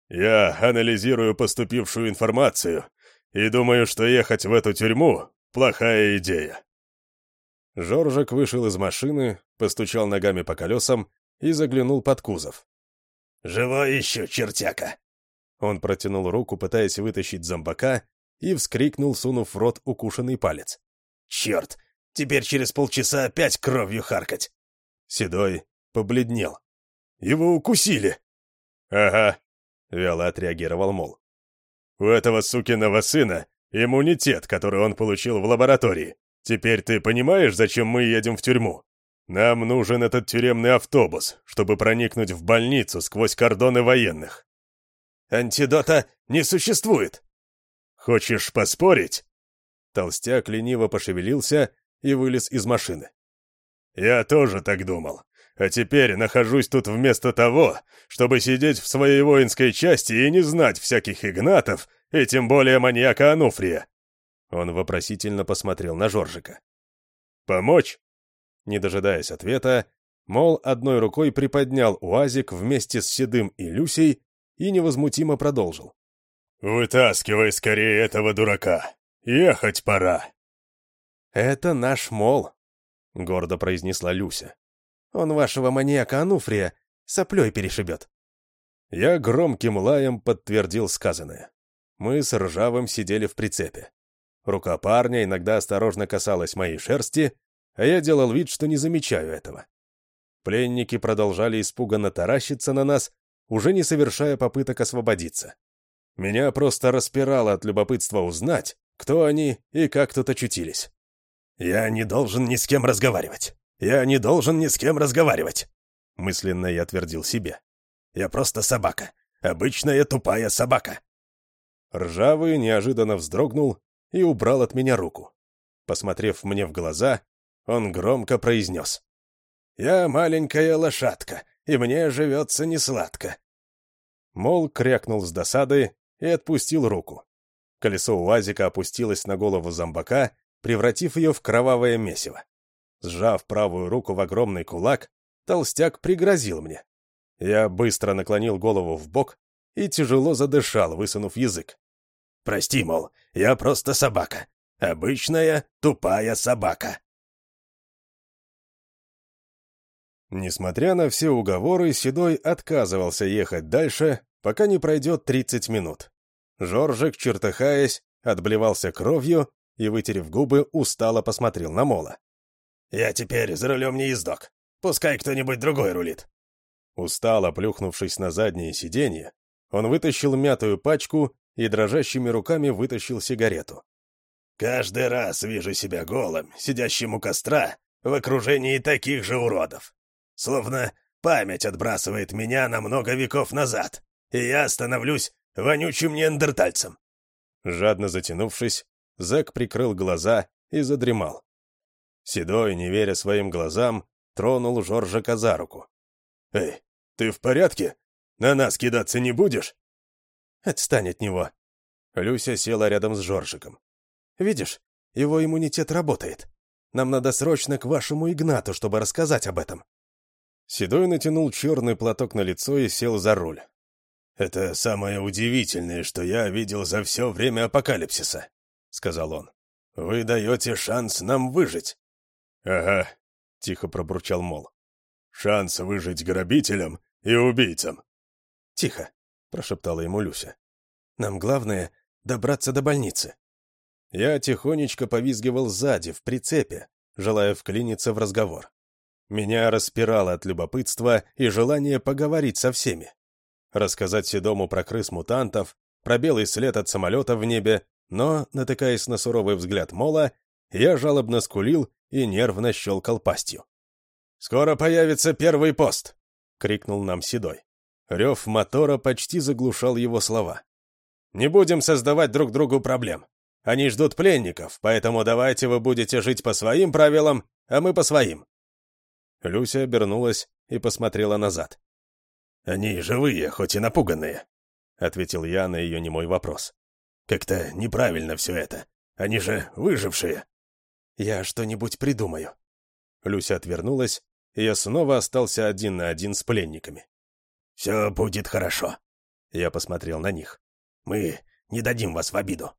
S5: «Я анализирую поступившую информацию и думаю, что ехать в эту тюрьму — плохая идея».
S3: Жоржик вышел из машины, постучал ногами по колесам и заглянул под кузов.
S2: «Живой еще, чертяка!»
S3: Он протянул руку, пытаясь вытащить зомбака, и вскрикнул, сунув в рот укушенный палец.
S2: «Черт! Теперь через полчаса опять кровью харкать!»
S3: Седой побледнел.
S5: «Его укусили!»
S3: «Ага», — вяло отреагировал Мол.
S5: «У этого сукиного сына иммунитет, который он получил в лаборатории. Теперь ты понимаешь, зачем мы едем в тюрьму? Нам нужен этот тюремный автобус, чтобы проникнуть в больницу сквозь кордоны военных».
S2: «Антидота не существует!»
S5: «Хочешь поспорить?»
S3: Толстяк лениво пошевелился и вылез из машины.
S5: «Я тоже так думал. А теперь нахожусь тут вместо того, чтобы сидеть в своей воинской части и не знать всяких игнатов, и тем более маньяка Ануфрия».
S3: Он вопросительно посмотрел на Жоржика.
S5: «Помочь?»
S3: Не дожидаясь ответа, Мол одной рукой приподнял УАЗик вместе с Седым и Люсей и невозмутимо продолжил.
S5: «Вытаскивай скорее этого дурака! Ехать пора!»
S3: «Это наш мол», — гордо произнесла Люся. «Он вашего маньяка Ануфрия соплей перешибет». Я громким лаем подтвердил сказанное. Мы с Ржавым сидели в прицепе. Рука парня иногда осторожно касалась моей шерсти, а я делал вид, что не замечаю этого. Пленники продолжали испуганно таращиться на нас, уже не совершая попыток освободиться. Меня просто распирало от любопытства узнать, кто они и как тут очутились.
S2: «Я не должен ни с кем разговаривать. Я не должен ни с кем разговаривать», —
S3: мысленно я твердил себе.
S2: «Я просто собака. Обычная тупая собака».
S3: Ржавый неожиданно вздрогнул и убрал от меня руку. Посмотрев мне в глаза, он громко произнес. «Я маленькая лошадка, и мне живется несладко». Мол крякнул с досады и отпустил руку. Колесо УАЗика опустилось на голову зомбака, превратив ее в кровавое месиво. Сжав правую руку в огромный кулак, толстяк пригрозил мне. Я быстро наклонил голову в бок и тяжело задышал, высунув язык.
S2: «Прости, мол, я просто собака. Обычная тупая собака».
S3: Несмотря на все уговоры, Седой отказывался ехать дальше, пока не пройдет 30 минут. Жоржик, чертыхаясь, отблевался кровью и, вытерев губы, устало посмотрел на Мола.
S2: «Я теперь за рулем не ездок. Пускай кто-нибудь другой рулит».
S3: Устало плюхнувшись на заднее сиденье, он вытащил мятую пачку и дрожащими руками вытащил сигарету.
S2: «Каждый раз вижу себя голым, сидящим у костра, в окружении таких же уродов. Словно память отбрасывает меня на много веков назад и я становлюсь вонючим неандертальцем.
S3: Жадно затянувшись, Зэк прикрыл глаза и задремал. Седой, не веря своим глазам, тронул Жоржика за руку.
S5: «Эй, ты в порядке? На нас кидаться не будешь?»
S3: «Отстань от него». Люся села рядом с Жоржиком. «Видишь, его иммунитет работает. Нам надо срочно к вашему Игнату, чтобы рассказать об этом». Седой натянул черный платок на лицо и сел за руль.
S2: «Это самое удивительное, что я видел за все время апокалипсиса», — сказал он. «Вы даете шанс нам выжить».
S5: «Ага», — тихо пробурчал Мол. «Шанс выжить грабителям и убийцам».
S3: «Тихо», — прошептала ему Люся. «Нам главное — добраться до больницы». Я тихонечко повизгивал сзади, в прицепе, желая вклиниться в разговор. Меня распирало от любопытства и желания поговорить со всеми. Рассказать Седому про крыс-мутантов, про белый след от самолета в небе, но, натыкаясь на суровый взгляд Мола, я жалобно скулил и нервно щелкал пастью. «Скоро появится первый пост!» — крикнул нам Седой. Рев мотора почти заглушал его слова. «Не будем создавать друг другу проблем. Они ждут пленников, поэтому давайте вы будете жить по своим правилам, а мы по своим». Люся обернулась и посмотрела назад.
S2: «Они живые, хоть и напуганные», — ответил я на ее немой вопрос. «Как-то неправильно все это. Они же выжившие».
S3: «Я что-нибудь придумаю». Люся отвернулась, и я снова остался один на один с пленниками.
S2: «Все будет хорошо», —
S3: я посмотрел на них.
S2: «Мы не дадим вас в обиду».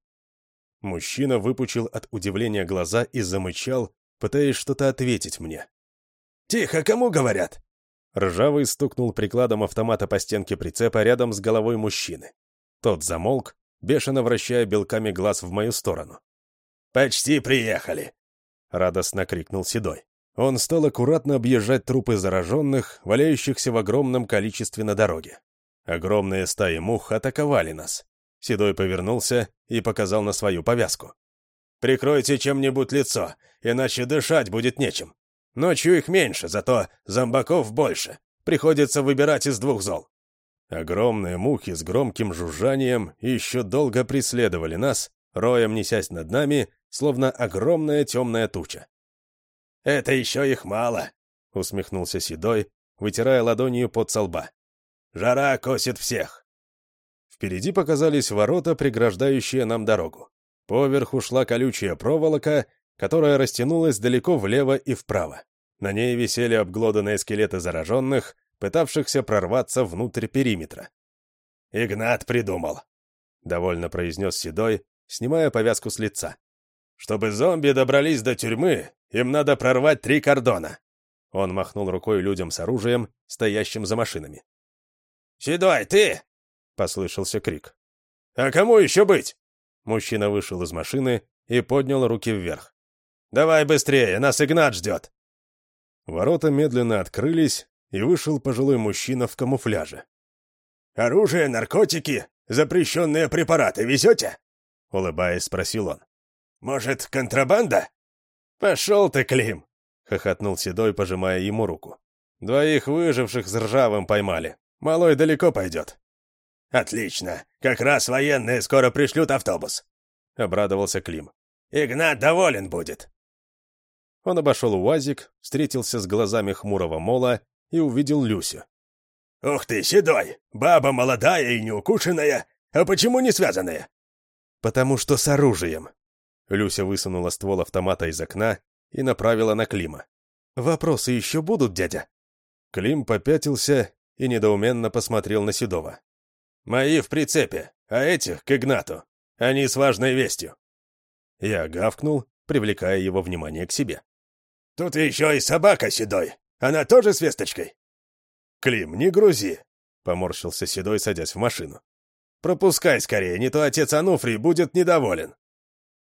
S3: Мужчина выпучил от удивления глаза и замычал, пытаясь что-то ответить мне.
S2: «Тихо, кому говорят?»
S3: Ржавый стукнул прикладом автомата по стенке прицепа рядом с головой мужчины. Тот замолк, бешено вращая белками глаз в мою сторону.
S2: «Почти приехали!»
S3: — радостно крикнул Седой. Он стал аккуратно объезжать трупы зараженных, валяющихся в огромном количестве на дороге. Огромные стаи мух атаковали нас. Седой повернулся и показал на свою повязку. «Прикройте чем-нибудь лицо, иначе дышать будет нечем. Ночью их меньше, зато зомбаков больше. Приходится выбирать из двух зол». Огромные мухи с громким жужжанием еще долго преследовали нас, роем несясь над нами, словно огромная темная туча.
S2: «Это еще их мало», — усмехнулся Седой, вытирая ладонью под солба. «Жара косит всех».
S3: Впереди показались ворота, преграждающие нам дорогу. Поверху шла колючая проволока, которая растянулась далеко влево и вправо. На ней висели обглоданные скелеты зараженных, пытавшихся прорваться внутрь периметра.
S2: «Игнат придумал», — довольно произнес Седой, снимая повязку с лица. «Чтобы зомби добрались до тюрьмы, им надо прорвать три кордона».
S3: Он махнул рукой людям с оружием, стоящим за машинами.
S2: «Седой, ты!» — послышался крик. «А кому еще быть?»
S3: Мужчина вышел из машины и поднял руки вверх.
S2: «Давай быстрее, нас Игнат ждет!»
S3: Ворота медленно открылись, и вышел пожилой мужчина в камуфляже.
S2: «Оружие, наркотики, запрещенные препараты везете?»
S3: — улыбаясь, спросил он.
S2: «Может, контрабанда?»
S3: «Пошел ты, Клим!» — хохотнул Седой, пожимая ему руку. «Двоих выживших с ржавым поймали. Малой далеко пойдет».
S2: «Отлично! Как раз военные скоро пришлют автобус!» — обрадовался Клим. «Игнат доволен будет!»
S3: Он обошел УАЗик, встретился с глазами хмурого мола и увидел Люсю.
S2: «Ух ты, седой! Баба молодая и неукушенная! А почему не связанная?»
S3: «Потому что с оружием!» Люся высунула ствол автомата из окна и направила на Клима. «Вопросы еще будут, дядя?» Клим попятился и недоуменно посмотрел на Седова.
S2: «Мои в прицепе, а этих к Игнату. Они с важной вестью».
S3: Я гавкнул, привлекая его внимание к себе.
S2: «Тут еще и собака седой. Она тоже с весточкой?»
S3: «Клим, не грузи», — поморщился Седой, садясь в машину. «Пропускай скорее, не то отец Ануфрий будет недоволен».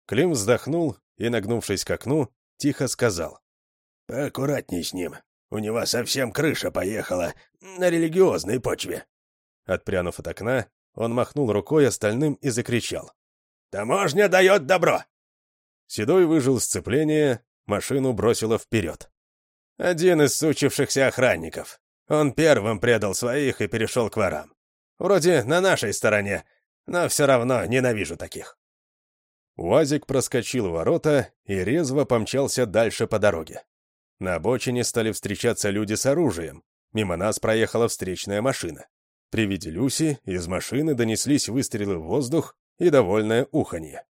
S3: Клим вздохнул и, нагнувшись к окну, тихо сказал.
S2: «Поаккуратней с ним. У него совсем крыша поехала на религиозной почве».
S3: Отпрянув от окна, он махнул рукой остальным и закричал.
S2: «Таможня дает добро!»
S3: Седой выжил сцепление, машину бросило вперед. Один из сучившихся охранников. Он первым предал своих и перешел к ворам. Вроде на нашей стороне, но все равно ненавижу таких. УАЗик проскочил ворота и резво помчался дальше по дороге. На обочине стали встречаться люди с оружием. Мимо нас проехала встречная машина. При виде Люси из машины донеслись выстрелы в воздух и довольное уханье.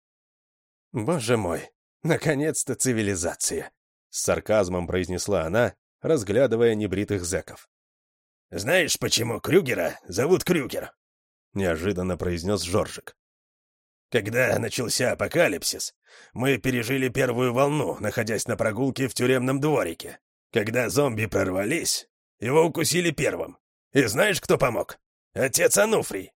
S3: «Боже мой, наконец-то цивилизация!» С сарказмом произнесла она, разглядывая небритых зэков.
S2: «Знаешь, почему Крюгера зовут Крюгер?»
S3: Неожиданно произнес Жоржик.
S2: Когда начался апокалипсис, мы пережили первую волну, находясь на прогулке в тюремном дворике. Когда зомби прорвались, его укусили первым. И знаешь, кто помог? Отец Ануфрий.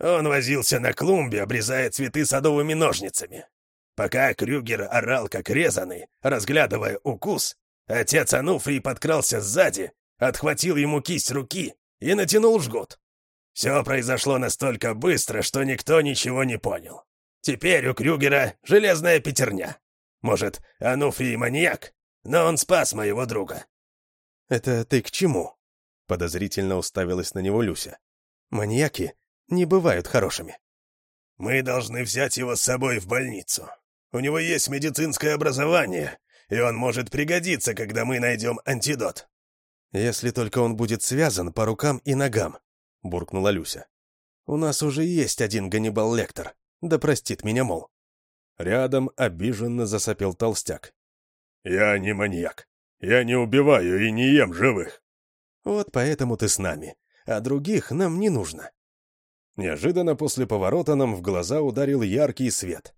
S2: Он возился на клумбе, обрезая цветы садовыми ножницами. Пока Крюгер орал как резанный, разглядывая укус, Отец Ануфрий подкрался сзади, отхватил ему кисть руки и натянул жгут. Все произошло настолько быстро, что никто ничего не понял. Теперь у Крюгера железная пятерня. Может, Ануфрий маньяк, но он спас моего друга».
S4: «Это ты к чему?» — подозрительно уставилась на него Люся. «Маньяки не бывают хорошими».
S2: «Мы должны взять его с собой в больницу. У него есть медицинское образование, и он может пригодиться, когда мы найдем антидот».
S4: «Если только он будет связан по рукам и ногам», — буркнула Люся. «У нас уже есть один Ганнибал-лектор. Да простит меня, мол».
S3: Рядом обиженно засопел толстяк.
S5: «Я не маньяк. Я не убиваю и не ем живых».
S4: «Вот поэтому ты с нами, а других нам не нужно».
S3: Неожиданно после поворота нам в глаза ударил яркий свет.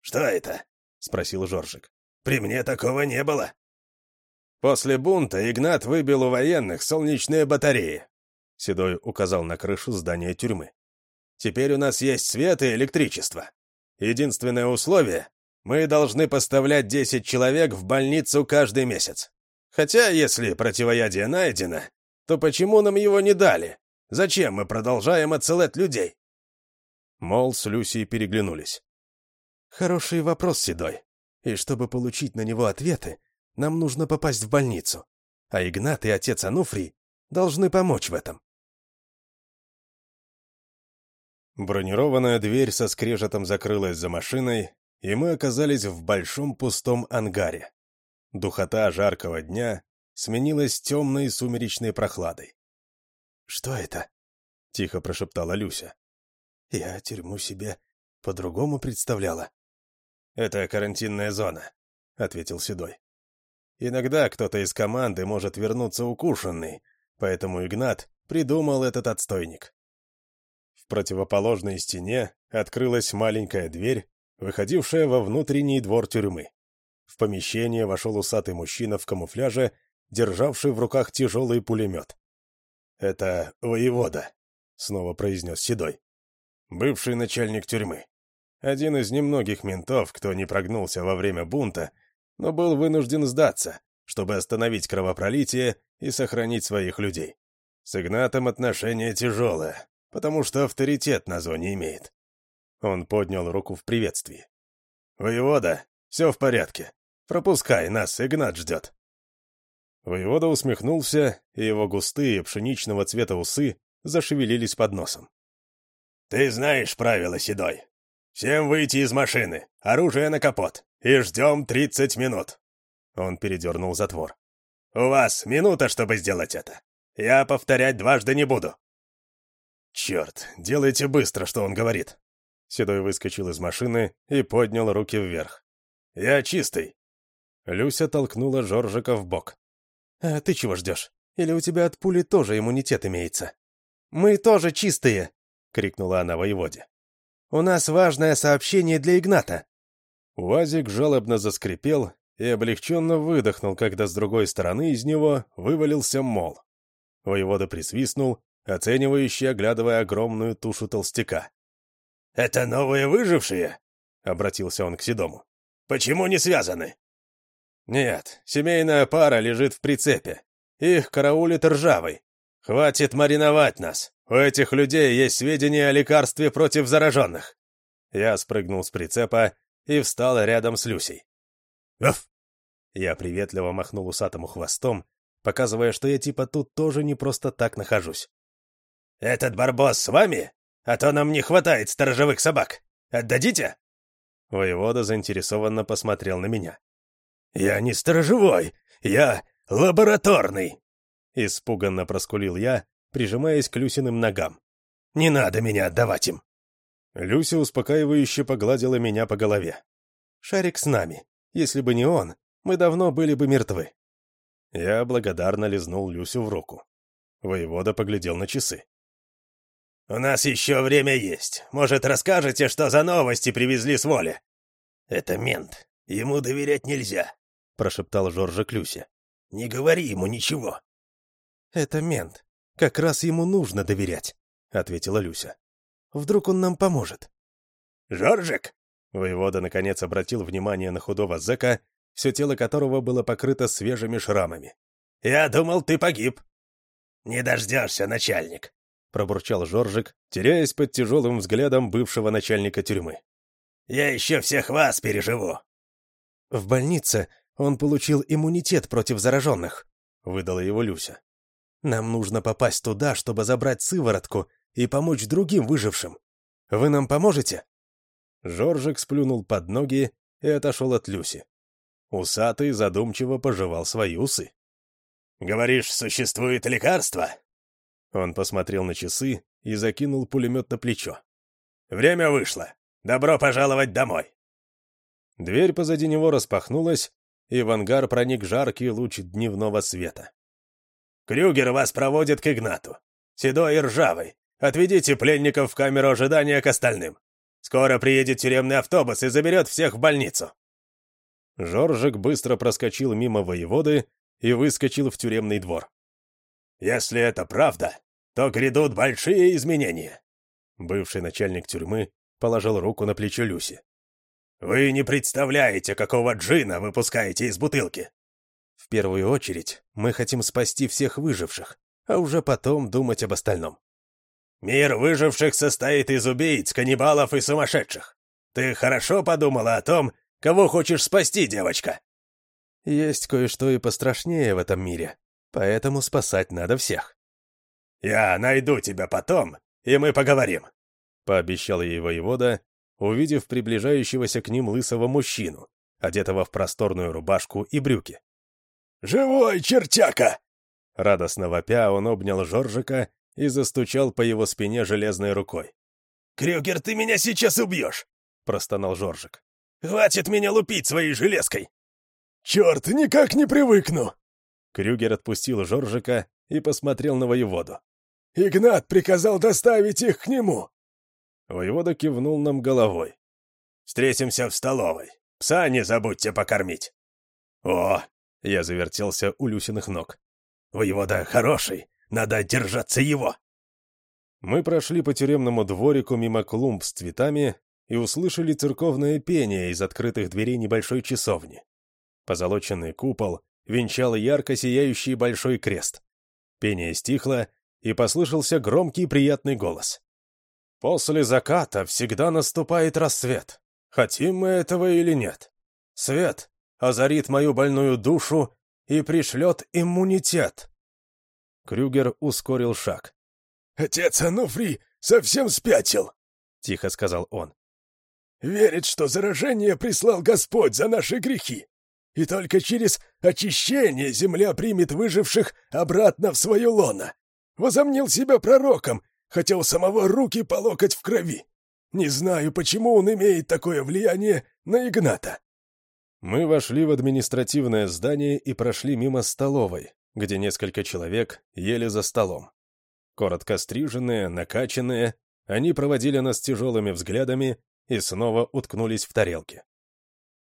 S2: «Что это?» — спросил Жоржик. «При мне такого не было».
S1: После бунта Игнат выбил у военных солнечные батареи. Седой указал на крышу здания тюрьмы. Теперь у нас есть свет и электричество. Единственное условие — мы должны поставлять 10 человек в больницу каждый месяц. Хотя, если противоядие найдено, то почему нам его не дали? Зачем мы продолжаем отсылать людей?»
S3: Мол с Люсией переглянулись.
S4: «Хороший вопрос, Седой. И чтобы получить на него ответы, нам нужно попасть в больницу. А Игнат и отец Ануфрий должны помочь в этом.
S3: Бронированная дверь со скрежетом закрылась за машиной, и мы оказались в большом пустом ангаре. Духота жаркого дня сменилась темной сумеречной прохладой.
S4: «Что это?»
S3: — тихо прошептала Люся.
S4: «Я тюрьму себе по-другому представляла».
S1: «Это карантинная зона», — ответил Седой. «Иногда кто-то из команды может вернуться укушенный, поэтому Игнат придумал этот отстойник
S3: противоположной стене открылась маленькая дверь, выходившая во внутренний двор тюрьмы. В помещение вошел усатый мужчина в камуфляже, державший в руках тяжелый пулемет. «Это воевода», — снова произнес Седой. «Бывший начальник тюрьмы. Один из немногих ментов, кто не прогнулся во время бунта, но был вынужден сдаться, чтобы остановить кровопролитие и сохранить своих людей. С Игнатом отношение тяжелое, потому что авторитет на зоне имеет. Он поднял руку в приветствии. «Воевода, все в порядке. Пропускай, нас Игнат ждет». Воевода усмехнулся, и его густые пшеничного цвета усы зашевелились под носом.
S2: «Ты знаешь правила, Седой. Всем выйти из машины, оружие на капот, и ждем тридцать минут». Он передернул затвор. «У вас минута, чтобы сделать это. Я повторять дважды не буду.
S3: «Черт, делайте быстро, что он говорит!» Седой выскочил из машины и поднял руки вверх. «Я чистый!» Люся толкнула Жоржика в бок.
S4: «А ты чего ждешь? Или у тебя от пули тоже иммунитет имеется?» «Мы тоже чистые!» — крикнула она воеводе. «У нас важное сообщение для Игната!»
S3: Уазик жалобно заскрипел и облегченно выдохнул, когда с другой стороны из него вывалился мол. Воевода присвистнул оценивающий, оглядывая огромную тушу толстяка.
S2: «Это новые выжившие?»
S3: — обратился он к Седому.
S2: «Почему не связаны?»
S1: «Нет, семейная пара лежит в прицепе. Их караулит ржавый. Хватит мариновать нас. У этих людей есть сведения о лекарстве против зараженных». Я спрыгнул с прицепа и встал рядом с Люсей.
S2: «Оф!»
S1: Я приветливо махнул усатому хвостом, показывая, что я типа тут тоже не просто так нахожусь.
S2: «Этот барбос с вами? А то нам не хватает сторожевых собак. Отдадите?»
S1: Воевода заинтересованно посмотрел на меня.
S2: «Я не сторожевой, я лабораторный!»
S1: Испуганно проскулил я, прижимаясь к Люсиным ногам.
S2: «Не надо меня отдавать им!»
S3: Люся успокаивающе погладила меня по голове.
S4: «Шарик с нами. Если бы не он, мы давно были бы мертвы».
S3: Я благодарно лизнул Люсю в руку. Воевода поглядел на часы.
S2: «У нас еще время есть. Может, расскажете, что за новости привезли с воли?» «Это мент. Ему доверять нельзя», — прошептал Жоржа Клюся. «Не говори ему ничего».
S4: «Это мент. Как раз ему нужно доверять», — ответила Люся. «Вдруг он нам поможет».
S2: «Жоржик?»
S3: Воевода, наконец, обратил внимание на худого зэка все тело которого было покрыто свежими шрамами.
S2: «Я думал, ты погиб». «Не дождешься, начальник», —
S3: пробурчал Жоржик, теряясь под тяжелым взглядом бывшего начальника тюрьмы.
S2: «Я еще всех вас переживу».
S4: «В больнице он получил иммунитет против зараженных», — выдала его Люся. «Нам нужно попасть туда, чтобы забрать сыворотку и помочь другим выжившим. Вы нам поможете?»
S3: Жоржик сплюнул под ноги и отошел от Люси. Усатый задумчиво пожевал свои усы.
S2: «Говоришь, существует лекарство?»
S3: Он посмотрел на часы и закинул пулемет на плечо.
S2: «Время вышло. Добро пожаловать домой!»
S3: Дверь позади него распахнулась, и в ангар проник жаркий луч дневного света.
S2: «Крюгер вас проводит к Игнату. Седой и ржавый. Отведите пленников в камеру ожидания к остальным. Скоро приедет тюремный автобус и заберет всех в больницу».
S3: Жоржик быстро проскочил мимо воеводы и выскочил в тюремный двор.
S2: «Если это правда, то грядут большие изменения».
S3: Бывший начальник тюрьмы положил руку на плечо Люси.
S2: «Вы не представляете, какого джина выпускаете из бутылки!»
S4: «В первую очередь мы хотим спасти всех выживших, а уже потом думать об остальном».
S2: «Мир выживших состоит из убийц, каннибалов и сумасшедших. Ты хорошо подумала о том, кого хочешь спасти, девочка?»
S4: «Есть кое-что и пострашнее в этом мире, поэтому спасать надо всех».
S2: «Я найду тебя потом, и мы поговорим», —
S3: пообещал ей воевода, увидев приближающегося к ним лысого мужчину, одетого в просторную рубашку и брюки.
S2: «Живой чертяка!»
S3: Радостно вопя он обнял Жоржика и застучал по его спине железной рукой.
S2: «Крюгер, ты меня сейчас убьешь!» — простонал Жоржик. «Хватит меня лупить своей железкой!» «Черт, никак не привыкну!»
S3: Крюгер отпустил Жоржика и посмотрел на воеводу.
S2: «Игнат приказал доставить их к нему!»
S3: Воевода кивнул нам головой.
S2: «Встретимся в столовой. Пса не забудьте покормить». «О!» — я завертелся у Люсиных ног. «Воевода хороший, надо держаться его!»
S3: Мы прошли по тюремному дворику мимо клумб с цветами и услышали церковное пение из открытых дверей небольшой часовни. Позолоченный купол венчал ярко сияющий большой крест. Пение стихло, и послышался громкий приятный голос. После заката всегда наступает рассвет. Хотим мы этого или нет. Свет озарит мою больную душу и пришлет иммунитет. Крюгер ускорил шаг.
S2: «Отец Ануфрий совсем спятил», — тихо сказал он. «Верит, что заражение прислал Господь за наши грехи, и только через очищение земля примет выживших обратно в свое лоно. Возомнил себя пророком хотя у самого руки по локоть в крови. Не знаю, почему он имеет такое влияние на Игната.
S3: Мы вошли в административное здание и прошли мимо столовой, где несколько человек ели за столом. Коротко стриженные, накачанные, они проводили нас тяжелыми взглядами и снова уткнулись в тарелки.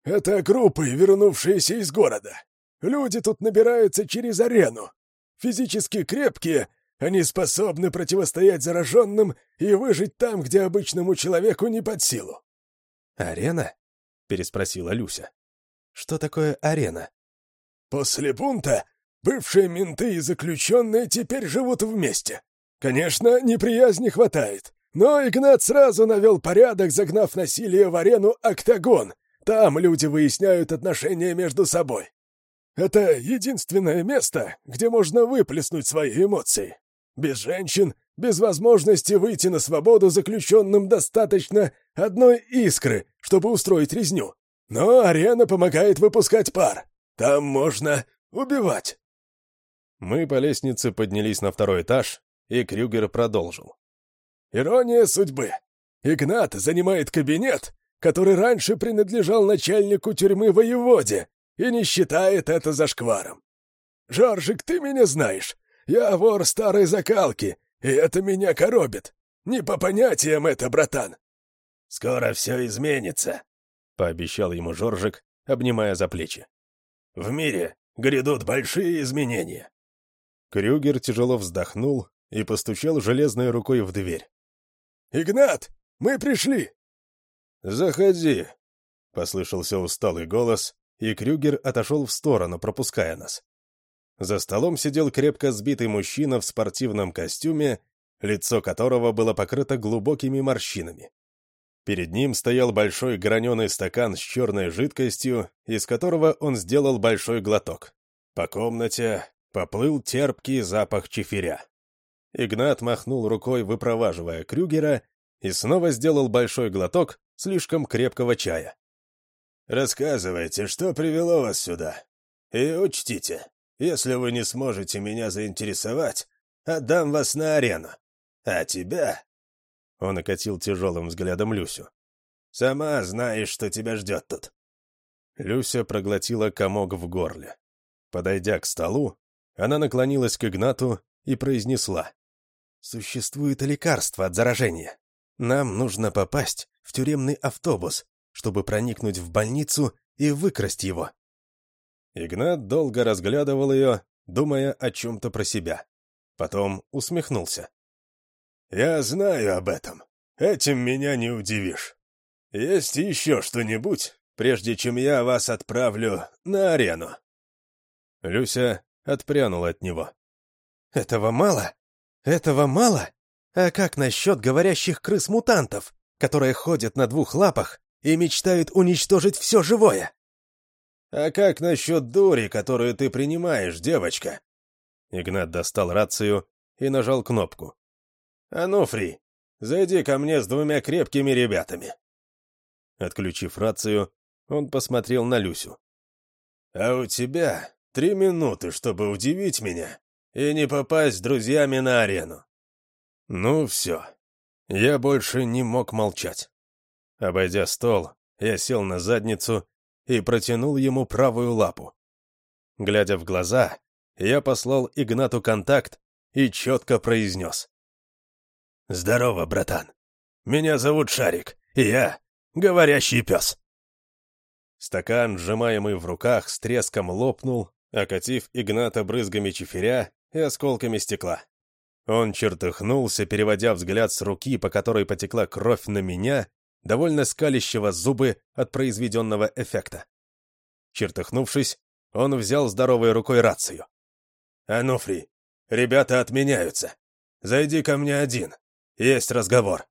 S2: «Это группы, вернувшиеся из города. Люди тут набираются через арену. Физически крепкие, они способны противостоять зараженным и выжить там, где обычному человеку не под силу.
S4: «Арена?» — переспросила Люся. «Что такое арена?»
S2: «После бунта бывшие менты и заключенные теперь живут вместе. Конечно, неприязни хватает, но Игнат сразу навел порядок, загнав насилие в арену «Октагон». Там люди выясняют отношения между собой. Это единственное место, где можно выплеснуть свои эмоции. Без женщин, без возможности выйти на свободу заключенным достаточно одной искры, чтобы устроить резню. Но арена помогает выпускать пар. Там можно убивать.
S3: Мы по лестнице поднялись на второй этаж, и Крюгер продолжил.
S2: Ирония судьбы. Игнат занимает кабинет, который раньше принадлежал начальнику тюрьмы воеводе, и не считает это зашкваром. Жоржик, ты меня знаешь. Я вор старой закалки, и это меня коробит. Не по понятиям это, братан. Скоро все изменится, — пообещал ему Жоржик, обнимая за плечи. В мире грядут большие изменения.
S3: Крюгер тяжело вздохнул и постучал железной рукой в дверь.
S2: «Игнат, мы пришли!»
S3: «Заходи!» — послышался усталый голос, и Крюгер отошел в сторону, пропуская нас. За столом сидел крепко сбитый мужчина в спортивном костюме, лицо которого было покрыто глубокими морщинами. Перед ним стоял большой граненый стакан с черной жидкостью, из которого он сделал большой глоток. По комнате поплыл терпкий запах чефиря. Игнат махнул рукой, выпроваживая Крюгера, и снова сделал большой глоток слишком крепкого чая.
S2: «Рассказывайте, что привело вас сюда. И учтите, если вы не сможете меня заинтересовать, отдам вас на арену. А тебя...» Он окатил тяжелым взглядом Люсю. «Сама знаешь, что тебя ждет тут».
S3: Люся проглотила комок в горле. Подойдя к столу, она наклонилась к Игнату и произнесла. «Существует лекарство от заражения. Нам нужно попасть в тюремный автобус, чтобы проникнуть в больницу и выкрасть его. Игнат долго разглядывал ее, думая о чем-то про себя. Потом усмехнулся.
S2: «Я знаю об этом. Этим меня не удивишь. Есть еще что-нибудь, прежде чем я вас отправлю на арену?»
S3: Люся отпрянула от него. «Этого мало? Этого мало? А как насчет говорящих крыс-мутантов, которые ходят на двух лапах и мечтают уничтожить все живое?»
S2: «А как насчет дури, которую ты принимаешь, девочка?»
S3: Игнат достал рацию и нажал кнопку.
S2: «Ануфрий, зайди ко мне с двумя крепкими ребятами».
S3: Отключив рацию, он посмотрел на Люсю.
S2: «А у тебя три минуты, чтобы удивить меня и не попасть с друзьями на арену».
S3: Ну все. Я больше не мог молчать. Обойдя стол, я сел на задницу и протянул ему правую лапу. Глядя в глаза, я послал Игнату контакт и четко произнес.
S2: «Здорово, братан. Меня зовут Шарик, и я — говорящий пес».
S3: Стакан, сжимаемый в руках, с треском лопнул, окатив Игната брызгами чефиря и осколками стекла. Он чертыхнулся, переводя взгляд с руки, по которой потекла кровь на меня, довольно скалящего зубы от произведенного эффекта. Чертыхнувшись, он взял здоровой рукой рацию.
S2: «Ануфрий, ребята отменяются. Зайди ко мне один. Есть разговор».